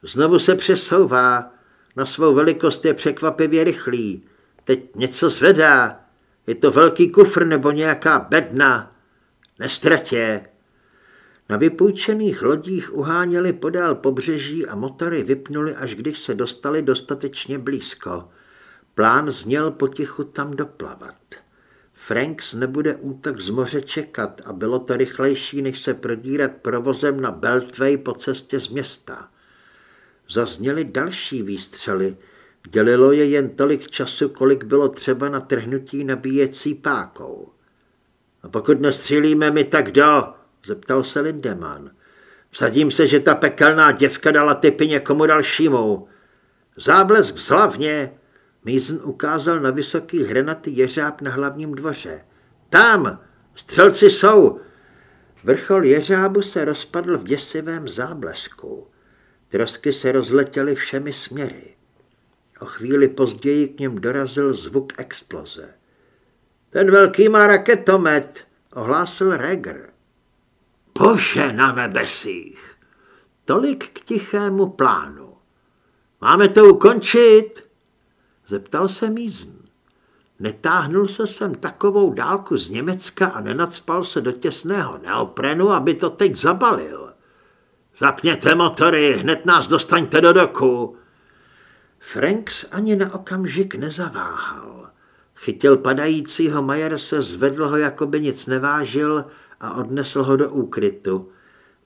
Znovu se přesouvá. Na svou velikost je překvapivě rychlý. Teď něco zvedá. Je to velký kufr nebo nějaká bedna. Nestratě. Na vypůjčených lodích uháněli podél pobřeží a motory vypnuli, až když se dostali dostatečně blízko. Plán zněl potichu tam doplavat. Franks nebude útok z moře čekat a bylo to rychlejší, než se prodírat provozem na Beltway po cestě z města. Zazněly další výstřely. Dělilo je jen tolik času, kolik bylo třeba na trhnutí nabíjecí pákou. A pokud nestřílíme my, tak kdo? zeptal se Lindemann. Vsadím se, že ta pekelná děvka dala typy někomu dalšímu. Záblesk zhlavně, Mízen ukázal na vysoký hranatý jeřáb na hlavním dvoře. Tam! Střelci jsou! Vrchol jeřábu se rozpadl v děsivém záblesku. Trosky se rozletěly všemi směry. O chvíli později k něm dorazil zvuk exploze. Ten velký má raketomet, ohlásil Reger. Bože na nebesích! Tolik k tichému plánu. Máme to ukončit? Zeptal se Mízn. Netáhnul se sem takovou dálku z Německa a nenacpal se do těsného neoprenu, aby to teď zabalil. Zapněte motory, hned nás dostaňte do doku. Franks ani na okamžik nezaváhal. Chytil padajícího Majerse, zvedl ho, jako by nic nevážil a odnesl ho do úkrytu.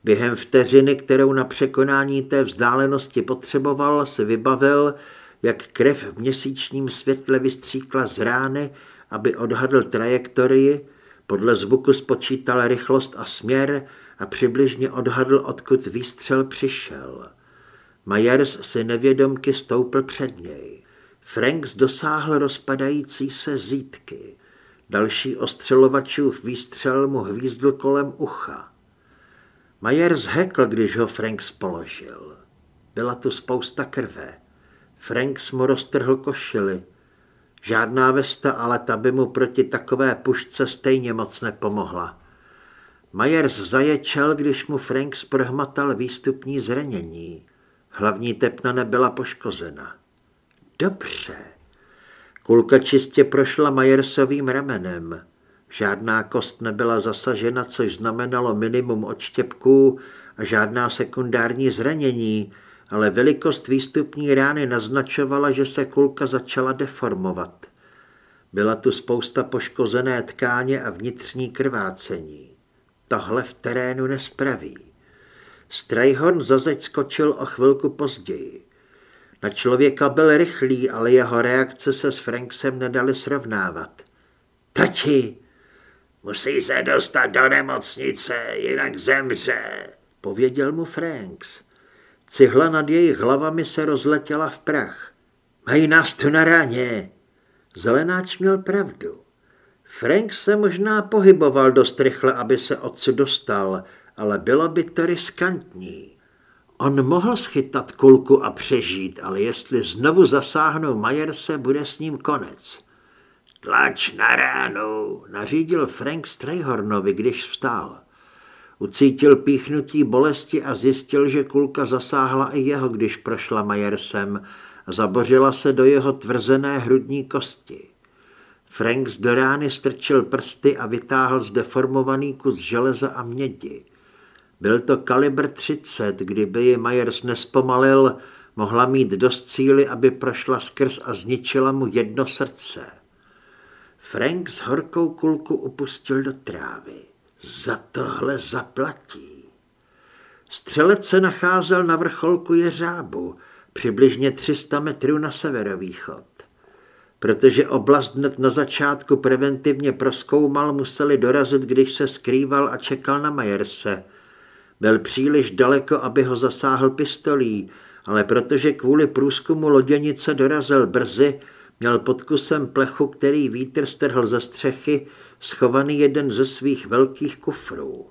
Během vteřiny, kterou na překonání té vzdálenosti potřeboval, se vybavil, jak krev v měsíčním světle vystříkla z rány, aby odhadl trajektorii, podle zvuku spočítal rychlost a směr a přibližně odhadl, odkud výstřel přišel. Majers si nevědomky stoupl před něj. Franks dosáhl rozpadající se zítky. Další ostřelovačův výstřel mu hvízdl kolem ucha. Majers hekl, když ho Franks položil. Byla tu spousta krve. Franks mu roztrhl košily. Žádná vesta, ale ta by mu proti takové pušce stejně moc nepomohla. Myers zaječel, když mu Franks prohmatal výstupní zranění. Hlavní tepna nebyla poškozena. Dobře. Kulka čistě prošla Majersovým ramenem. Žádná kost nebyla zasažena, což znamenalo minimum odštěpků a žádná sekundární zranění, ale velikost výstupní rány naznačovala, že se kulka začala deformovat. Byla tu spousta poškozené tkáně a vnitřní krvácení. Tohle v terénu nespraví. Strayhorn za zeď skočil o chvilku později. Na člověka byl rychlý, ale jeho reakce se s Franksem nedali srovnávat. Tati! Musí se dostat do nemocnice, jinak zemře, pověděl mu Franks. Cihla nad jejich hlavami se rozletěla v prach. Mají nás tu na ráně. Zelenáč měl pravdu. Frank se možná pohyboval dost rychle, aby se odsud dostal, ale bylo by to riskantní. On mohl schytat kulku a přežít, ale jestli znovu zasáhnou Majerse, bude s ním konec. Tlač na ránu, nařídil Frank Strayhornovi, když vstál. Ucítil píchnutí bolesti a zjistil, že kulka zasáhla i jeho, když prošla Majersem a zabořila se do jeho tvrzené hrudní kosti. Franks do rány strčil prsty a vytáhl zdeformovaný kus železa a mědi. Byl to kalibr 30, kdyby ji Myers nespomalil, mohla mít dost cíly, aby prošla skrz a zničila mu jedno srdce. Frank s horkou kulku upustil do trávy. Za tohle zaplatí. Střelec se nacházel na vrcholku jeřábu, přibližně 300 metrů na severovýchod. Protože oblast hned na začátku preventivně proskoumal, museli dorazit, když se skrýval a čekal na Majerse. Byl příliš daleko, aby ho zasáhl pistolí, ale protože kvůli průzkumu loděnice dorazil brzy, měl pod kusem plechu, který vítr strhl ze střechy, schovaný jeden ze svých velkých kufrů.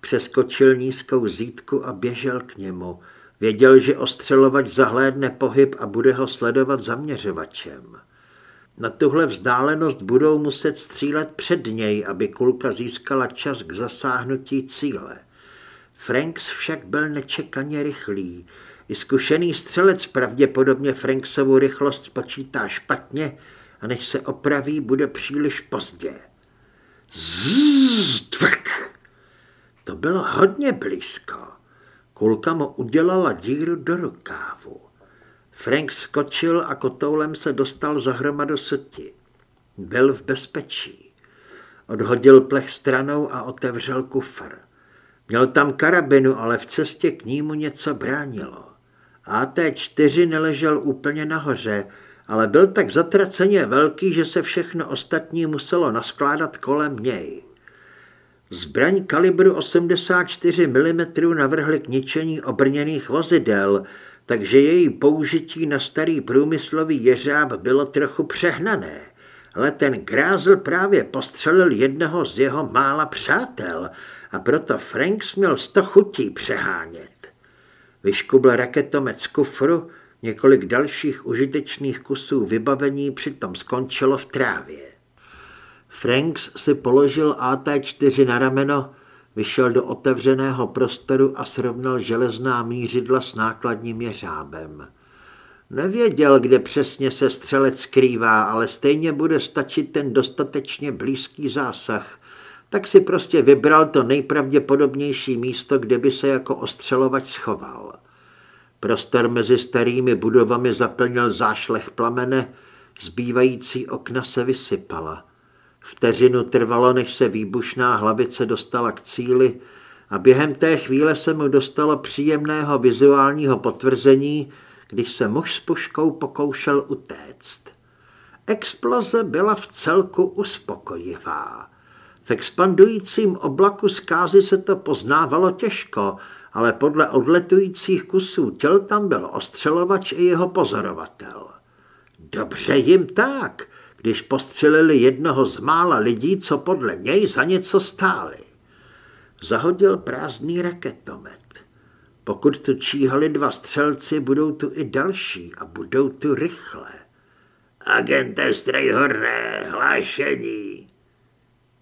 Přeskočil nízkou zítku a běžel k němu. Věděl, že ostřelovač zahlédne pohyb a bude ho sledovat zaměřovačem. Na tuhle vzdálenost budou muset střílet před něj, aby kulka získala čas k zasáhnutí cíle. Franks však byl nečekaně rychlý. I zkušený střelec pravděpodobně Franksovu rychlost počítá špatně a než se opraví, bude příliš pozdě. Zzz, To bylo hodně blízko. Kulka mu udělala díru do rukávu. Frank skočil a kotoulem se dostal za hromadu soti. Byl v bezpečí. Odhodil plech stranou a otevřel kufr. Měl tam karabinu, ale v cestě k nímu něco bránilo. AT-4 neležel úplně nahoře, ale byl tak zatraceně velký, že se všechno ostatní muselo naskládat kolem něj. Zbraň kalibru 84 mm navrhly k ničení obrněných vozidel, takže její použití na starý průmyslový jeřáb bylo trochu přehnané. Ale ten grázl právě postřelil jednoho z jeho mála přátel proto Franks měl sto chutí přehánět. Vyškubl raketomet z kufru, Několik dalších užitečných kusů vybavení přitom skončilo v trávě. Franks si položil AT-4 na rameno, vyšel do otevřeného prostoru a srovnal železná mířidla s nákladním jeřábem. Nevěděl, kde přesně se střelec skrývá, ale stejně bude stačit ten dostatečně blízký zásah, tak si prostě vybral to nejpravděpodobnější místo, kde by se jako ostřelovač schoval. Prostor mezi starými budovami zaplnil zášlech plamene, zbývající okna se vysypala. Vteřinu trvalo, než se výbušná hlavice dostala k cíli a během té chvíle se mu dostalo příjemného vizuálního potvrzení, když se muž s puškou pokoušel utéct. Exploze byla v celku uspokojivá. V expandujícím oblaku zkázy se to poznávalo těžko, ale podle odletujících kusů těl tam byl ostřelovač i jeho pozorovatel. Dobře jim tak, když postřelili jednoho z mála lidí, co podle něj za něco stáli. Zahodil prázdný raketomet. Pokud tu číhali dva střelci, budou tu i další a budou tu rychle. Agente Strejhorné, hlášení.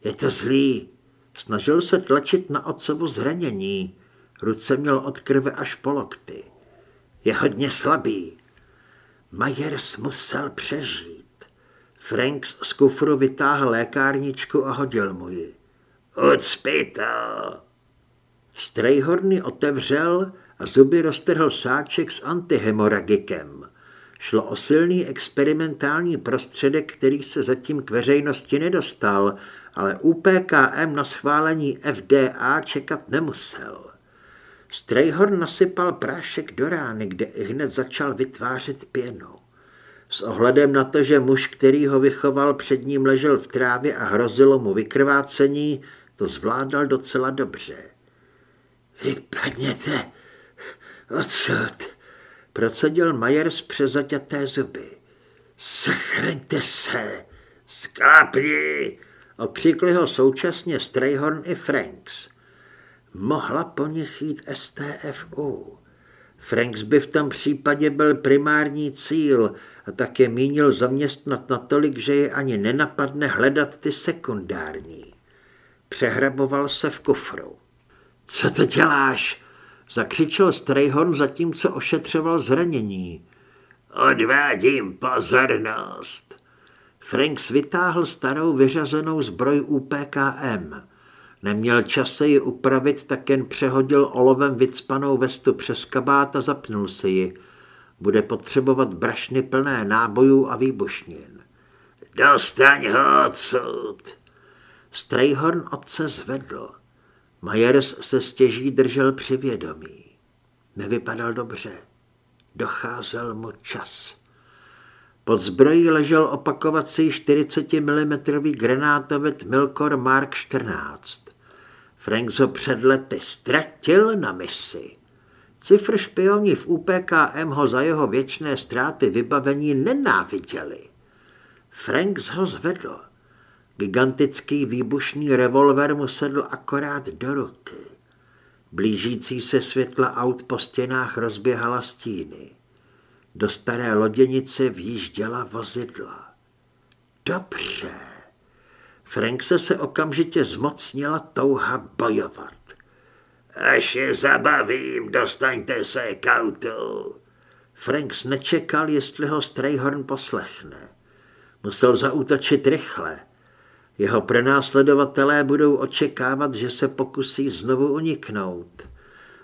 Je to zlý. Snažil se tlačit na otcovu zranění. Ruce měl od krve až po lokty. Je hodně slabý. Majers musel přežít. Franks z kufru vytáhl lékárničku a hodil mu ji. Ucpi to. Strejhorny otevřel a zuby roztrhl sáček s antihemoragikem. Šlo o silný experimentální prostředek, který se zatím k veřejnosti nedostal, ale UPKM na schválení FDA čekat nemusel. Strejhorn nasypal prášek do rány, kde i hned začal vytvářet pěnu. S ohledem na to, že muž, který ho vychoval, před ním ležel v trávě a hrozilo mu vykrvácení, to zvládal docela dobře. Vypadněte odsud, procedil Majer z přezaťaté zuby. Zachraňte se, sklápni, okřikli ho současně Strayhorn i Franks. Mohla po nich jít STFU. Franks by v tom případě byl primární cíl a také mínil zaměstnat natolik, že je ani nenapadne hledat ty sekundární. Přehraboval se v kufru. Co to děláš? Zakřičel Strayhorn zatímco ošetřoval zranění. Odvádím pozornost. Franks vytáhl starou vyřazenou zbroj UPKM. Neměl čas se ji upravit, tak jen přehodil olovem vycpanou vestu přes kabát a zapnul si ji. Bude potřebovat brašny plné nábojů a výbušnin. Dostaň ho odsud. Strayhorn otce zvedl. Majers se stěží držel při vědomí. Nevypadal dobře. Docházel mu čas. Pod zbrojí ležel opakovací 40 mm granátomet Milkor Mark 14. Frank ho před lety ztratil na misi. Cifr špioni v UPKM ho za jeho věčné ztráty vybavení nenáviděli. Franks ho zvedl. Gigantický výbušný revolver mu sedl akorát do ruky. Blížící se světla aut po stěnách rozběhala stíny. Do staré loděnice vjížděla vozidla. Dobře. Frank se okamžitě zmocnila touha bojovat. Až je zabavím, dostaňte se k autu. Franks nečekal, jestli ho Strayhorn poslechne. Musel zaútočit rychle. Jeho pronásledovatelé budou očekávat, že se pokusí znovu uniknout.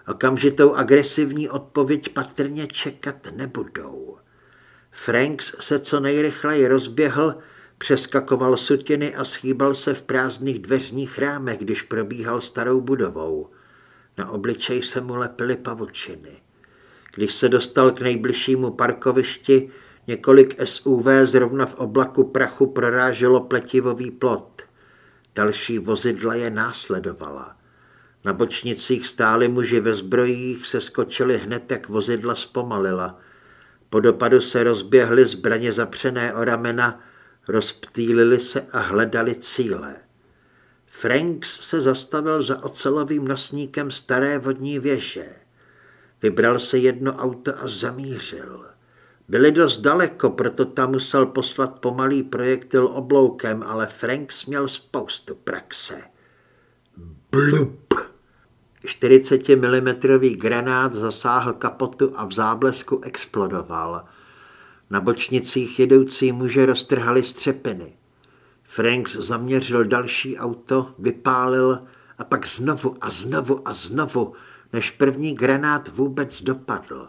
Okamžitou agresivní odpověď patrně čekat nebudou. Franks se co nejrychleji rozběhl, přeskakoval sutiny a schýbal se v prázdných dveřních rámech, když probíhal starou budovou. Na obličej se mu lepily pavučiny. Když se dostal k nejbližšímu parkovišti, Několik SUV zrovna v oblaku prachu proráželo pletivový plot. Další vozidla je následovala. Na bočnicích stáli muži ve zbrojích, se skočili hned, jak vozidla zpomalila. Po dopadu se rozběhly zbraně zapřené o ramena, rozptýlili se a hledali cíle. Franks se zastavil za ocelovým nosníkem staré vodní věže. Vybral se jedno auto a zamířil. Byli dost daleko, proto tam musel poslat pomalý projektil obloukem, ale Franks měl spoustu praxe. Blup! 40 mm granát zasáhl kapotu a v záblesku explodoval. Na bočnicích jedoucí muže roztrhali střepiny. Franks zaměřil další auto, vypálil a pak znovu a znovu a znovu, než první granát vůbec dopadl.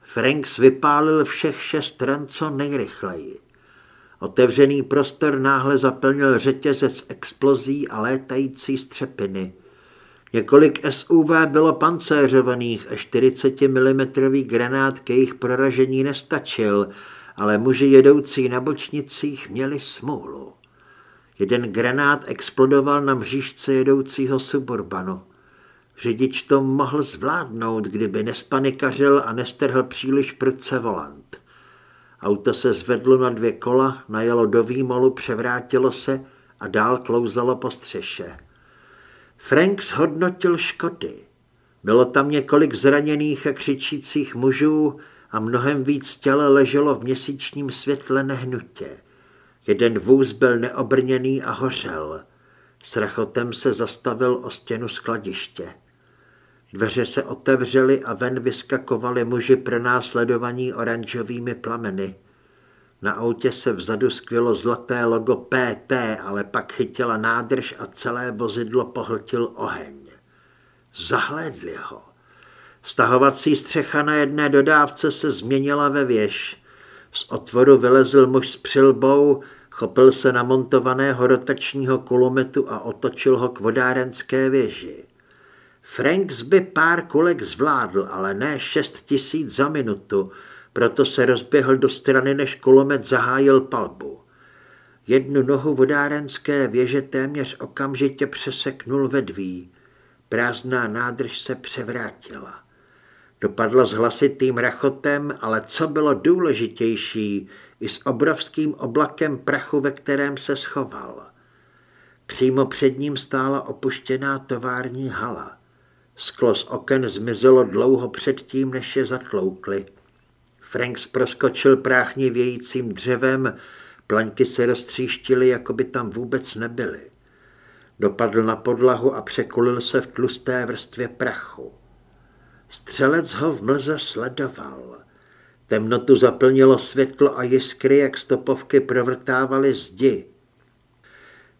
Franks vypálil všech šest ran co nejrychleji. Otevřený prostor náhle zaplnil řetězec explozí a létající střepiny. Několik SUV bylo pancéřovaných a 40 mm granát k jejich proražení nestačil, ale muži jedoucí na bočnicích měli smůlu. Jeden granát explodoval na mřížce jedoucího suburbanu. Řidič to mohl zvládnout, kdyby nespanikařil a nestrhl příliš prudce volant. Auto se zvedlo na dvě kola, najelo do výmolu, převrátilo se a dál klouzalo po střeše. Franks hodnotil škody. Bylo tam několik zraněných a křičících mužů a mnohem víc těle leželo v měsíčním světle nehnutě. Jeden vůz byl neobrněný a hořel. S rachotem se zastavil o stěnu skladiště. Dveře se otevřely a ven vyskakovali muži pronásledovaní oranžovými plameny. Na autě se vzadu skvělo zlaté logo PT, ale pak chytila nádrž a celé vozidlo pohltil oheň. Zahlédli ho. Stahovací střecha na jedné dodávce se změnila ve věž. Z otvoru vylezl muž s přilbou, chopil se namontovaného rotačního kulometu a otočil ho k vodárenské věži. Franks by pár kulek zvládl, ale ne šest tisíc za minutu, proto se rozběhl do strany, než kulomet zahájil palbu. Jednu nohu vodárenské věže téměř okamžitě přeseknul ve dví. Prázdná nádrž se převrátila. Dopadlo s hlasitým rachotem, ale co bylo důležitější, i s obrovským oblakem prachu, ve kterém se schoval. Přímo před ním stála opuštěná tovární hala. Sklo z oken zmizelo dlouho předtím, než je zatloukli. Franks proskočil práchnivějícím dřevem, plaňky se roztříštily, jako by tam vůbec nebyly. Dopadl na podlahu a překulil se v tlusté vrstvě prachu. Střelec ho v mlze sledoval. Temnotu zaplnilo světlo a jiskry, jak stopovky provrtávaly zdi.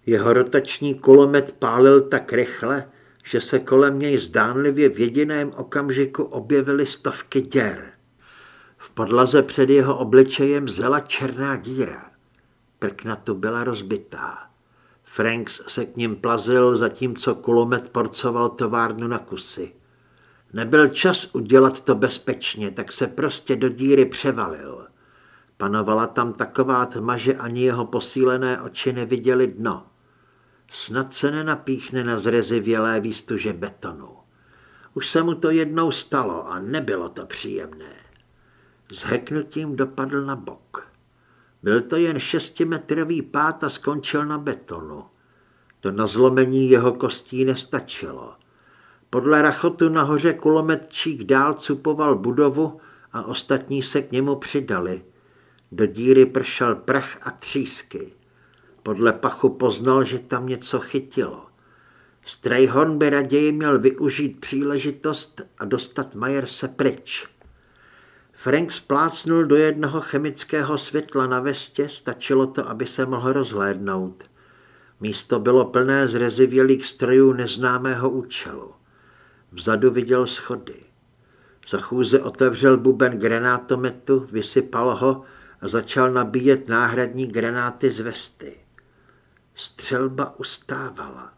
Jeho rotační kulomet pálil tak rychle, že se kolem něj zdánlivě v jediném okamžiku objevily stovky děr. V podlaze před jeho obličejem zela černá díra. Prkna tu byla rozbitá. Franks se k ním plazil, zatímco kulomet porcoval továrnu na kusy. Nebyl čas udělat to bezpečně, tak se prostě do díry převalil. Panovala tam taková tma, že ani jeho posílené oči neviděli dno. Snad se nenapíchne na zrezivělé výstuže betonu. Už se mu to jednou stalo a nebylo to příjemné. S heknutím dopadl na bok. Byl to jen šestimetrový pát a skončil na betonu. To na zlomení jeho kostí nestačilo. Podle rachotu nahoře kulometčík dál cupoval budovu a ostatní se k němu přidali. Do díry pršel prach a třísky. Podle pachu poznal, že tam něco chytilo. Strayhorn by raději měl využít příležitost a dostat se pryč. Frank splácnul do jednoho chemického světla na vestě, stačilo to, aby se mohl rozhlédnout. Místo bylo plné zrezivělých strojů neznámého účelu. Vzadu viděl schody. Za chůze otevřel buben granátometu, vysypal ho a začal nabíjet náhradní granáty z vesty. Střelba ustávala.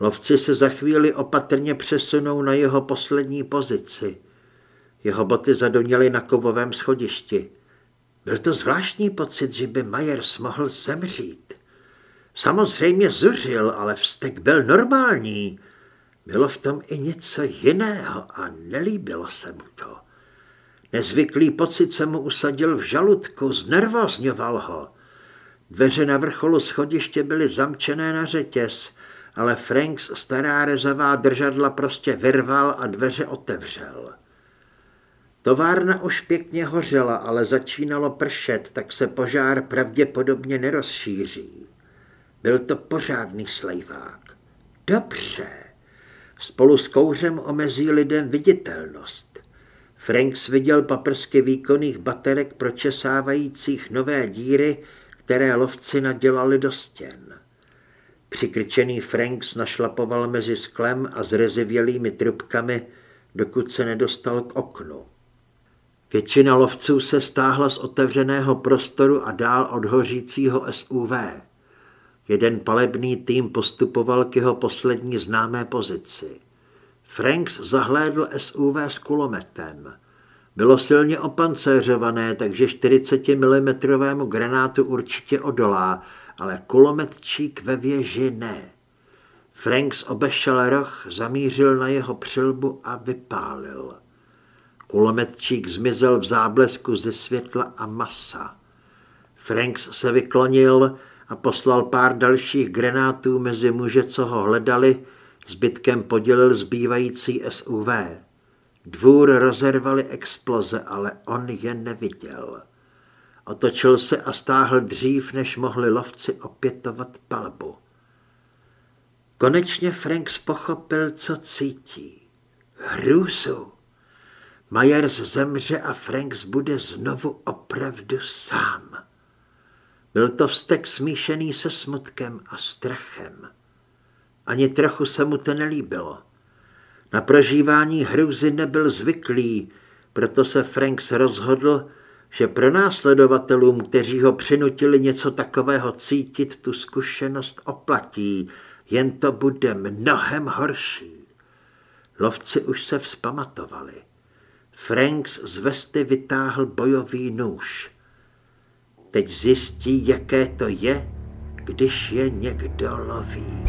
Lovci se za chvíli opatrně přesunou na jeho poslední pozici. Jeho boty zadoněly na kovovém schodišti. Byl to zvláštní pocit, že by Myers mohl zemřít. Samozřejmě zuřil, ale vztek byl normální. Bylo v tom i něco jiného a nelíbilo se mu to. Nezvyklý pocit se mu usadil v žaludku, znervozňoval ho. Dveře na vrcholu schodiště byly zamčené na řetěz, ale Franks stará rezavá držadla prostě vyrval a dveře otevřel. Továrna už pěkně hořela, ale začínalo pršet, tak se požár pravděpodobně nerozšíří. Byl to pořádný slejvák. Dobře. Spolu s kouřem omezí lidem viditelnost. Franks viděl paprsky výkonných baterek pročesávajících nové díry, které lovci nadělali do stěn. Přikrčený Franks našlapoval mezi sklem a zrezivělými trubkami, dokud se nedostal k oknu. Většina lovců se stáhla z otevřeného prostoru a dál od hořícího SUV. Jeden palebný tým postupoval k jeho poslední známé pozici. Franks zahlédl SUV s kulometem. Bylo silně opancéřované, takže 40 mm granátu určitě odolá, ale kulometčík ve věži ne. Franks obešel roh, zamířil na jeho přilbu a vypálil. Kulometčík zmizel v záblesku ze světla a masa. Franks se vyklonil a poslal pár dalších granátů mezi muže, co ho hledali, Zbytkem podělil zbývající SUV. Dvůr rozervali exploze, ale on je neviděl. Otočil se a stáhl dřív, než mohli lovci opětovat palbu. Konečně Franks pochopil, co cítí. Hrůzu. Myers zemře a Franks bude znovu opravdu sám. Byl to vztek smíšený se smutkem a strachem. Ani trochu se mu to nelíbilo. Na prožívání hrůzy nebyl zvyklý, proto se Franks rozhodl, že pro následovatelům, kteří ho přinutili něco takového cítit, tu zkušenost oplatí, jen to bude mnohem horší. Lovci už se vzpamatovali. Franks z vesty vytáhl bojový nůž. Teď zjistí, jaké to je, když je někdo loví.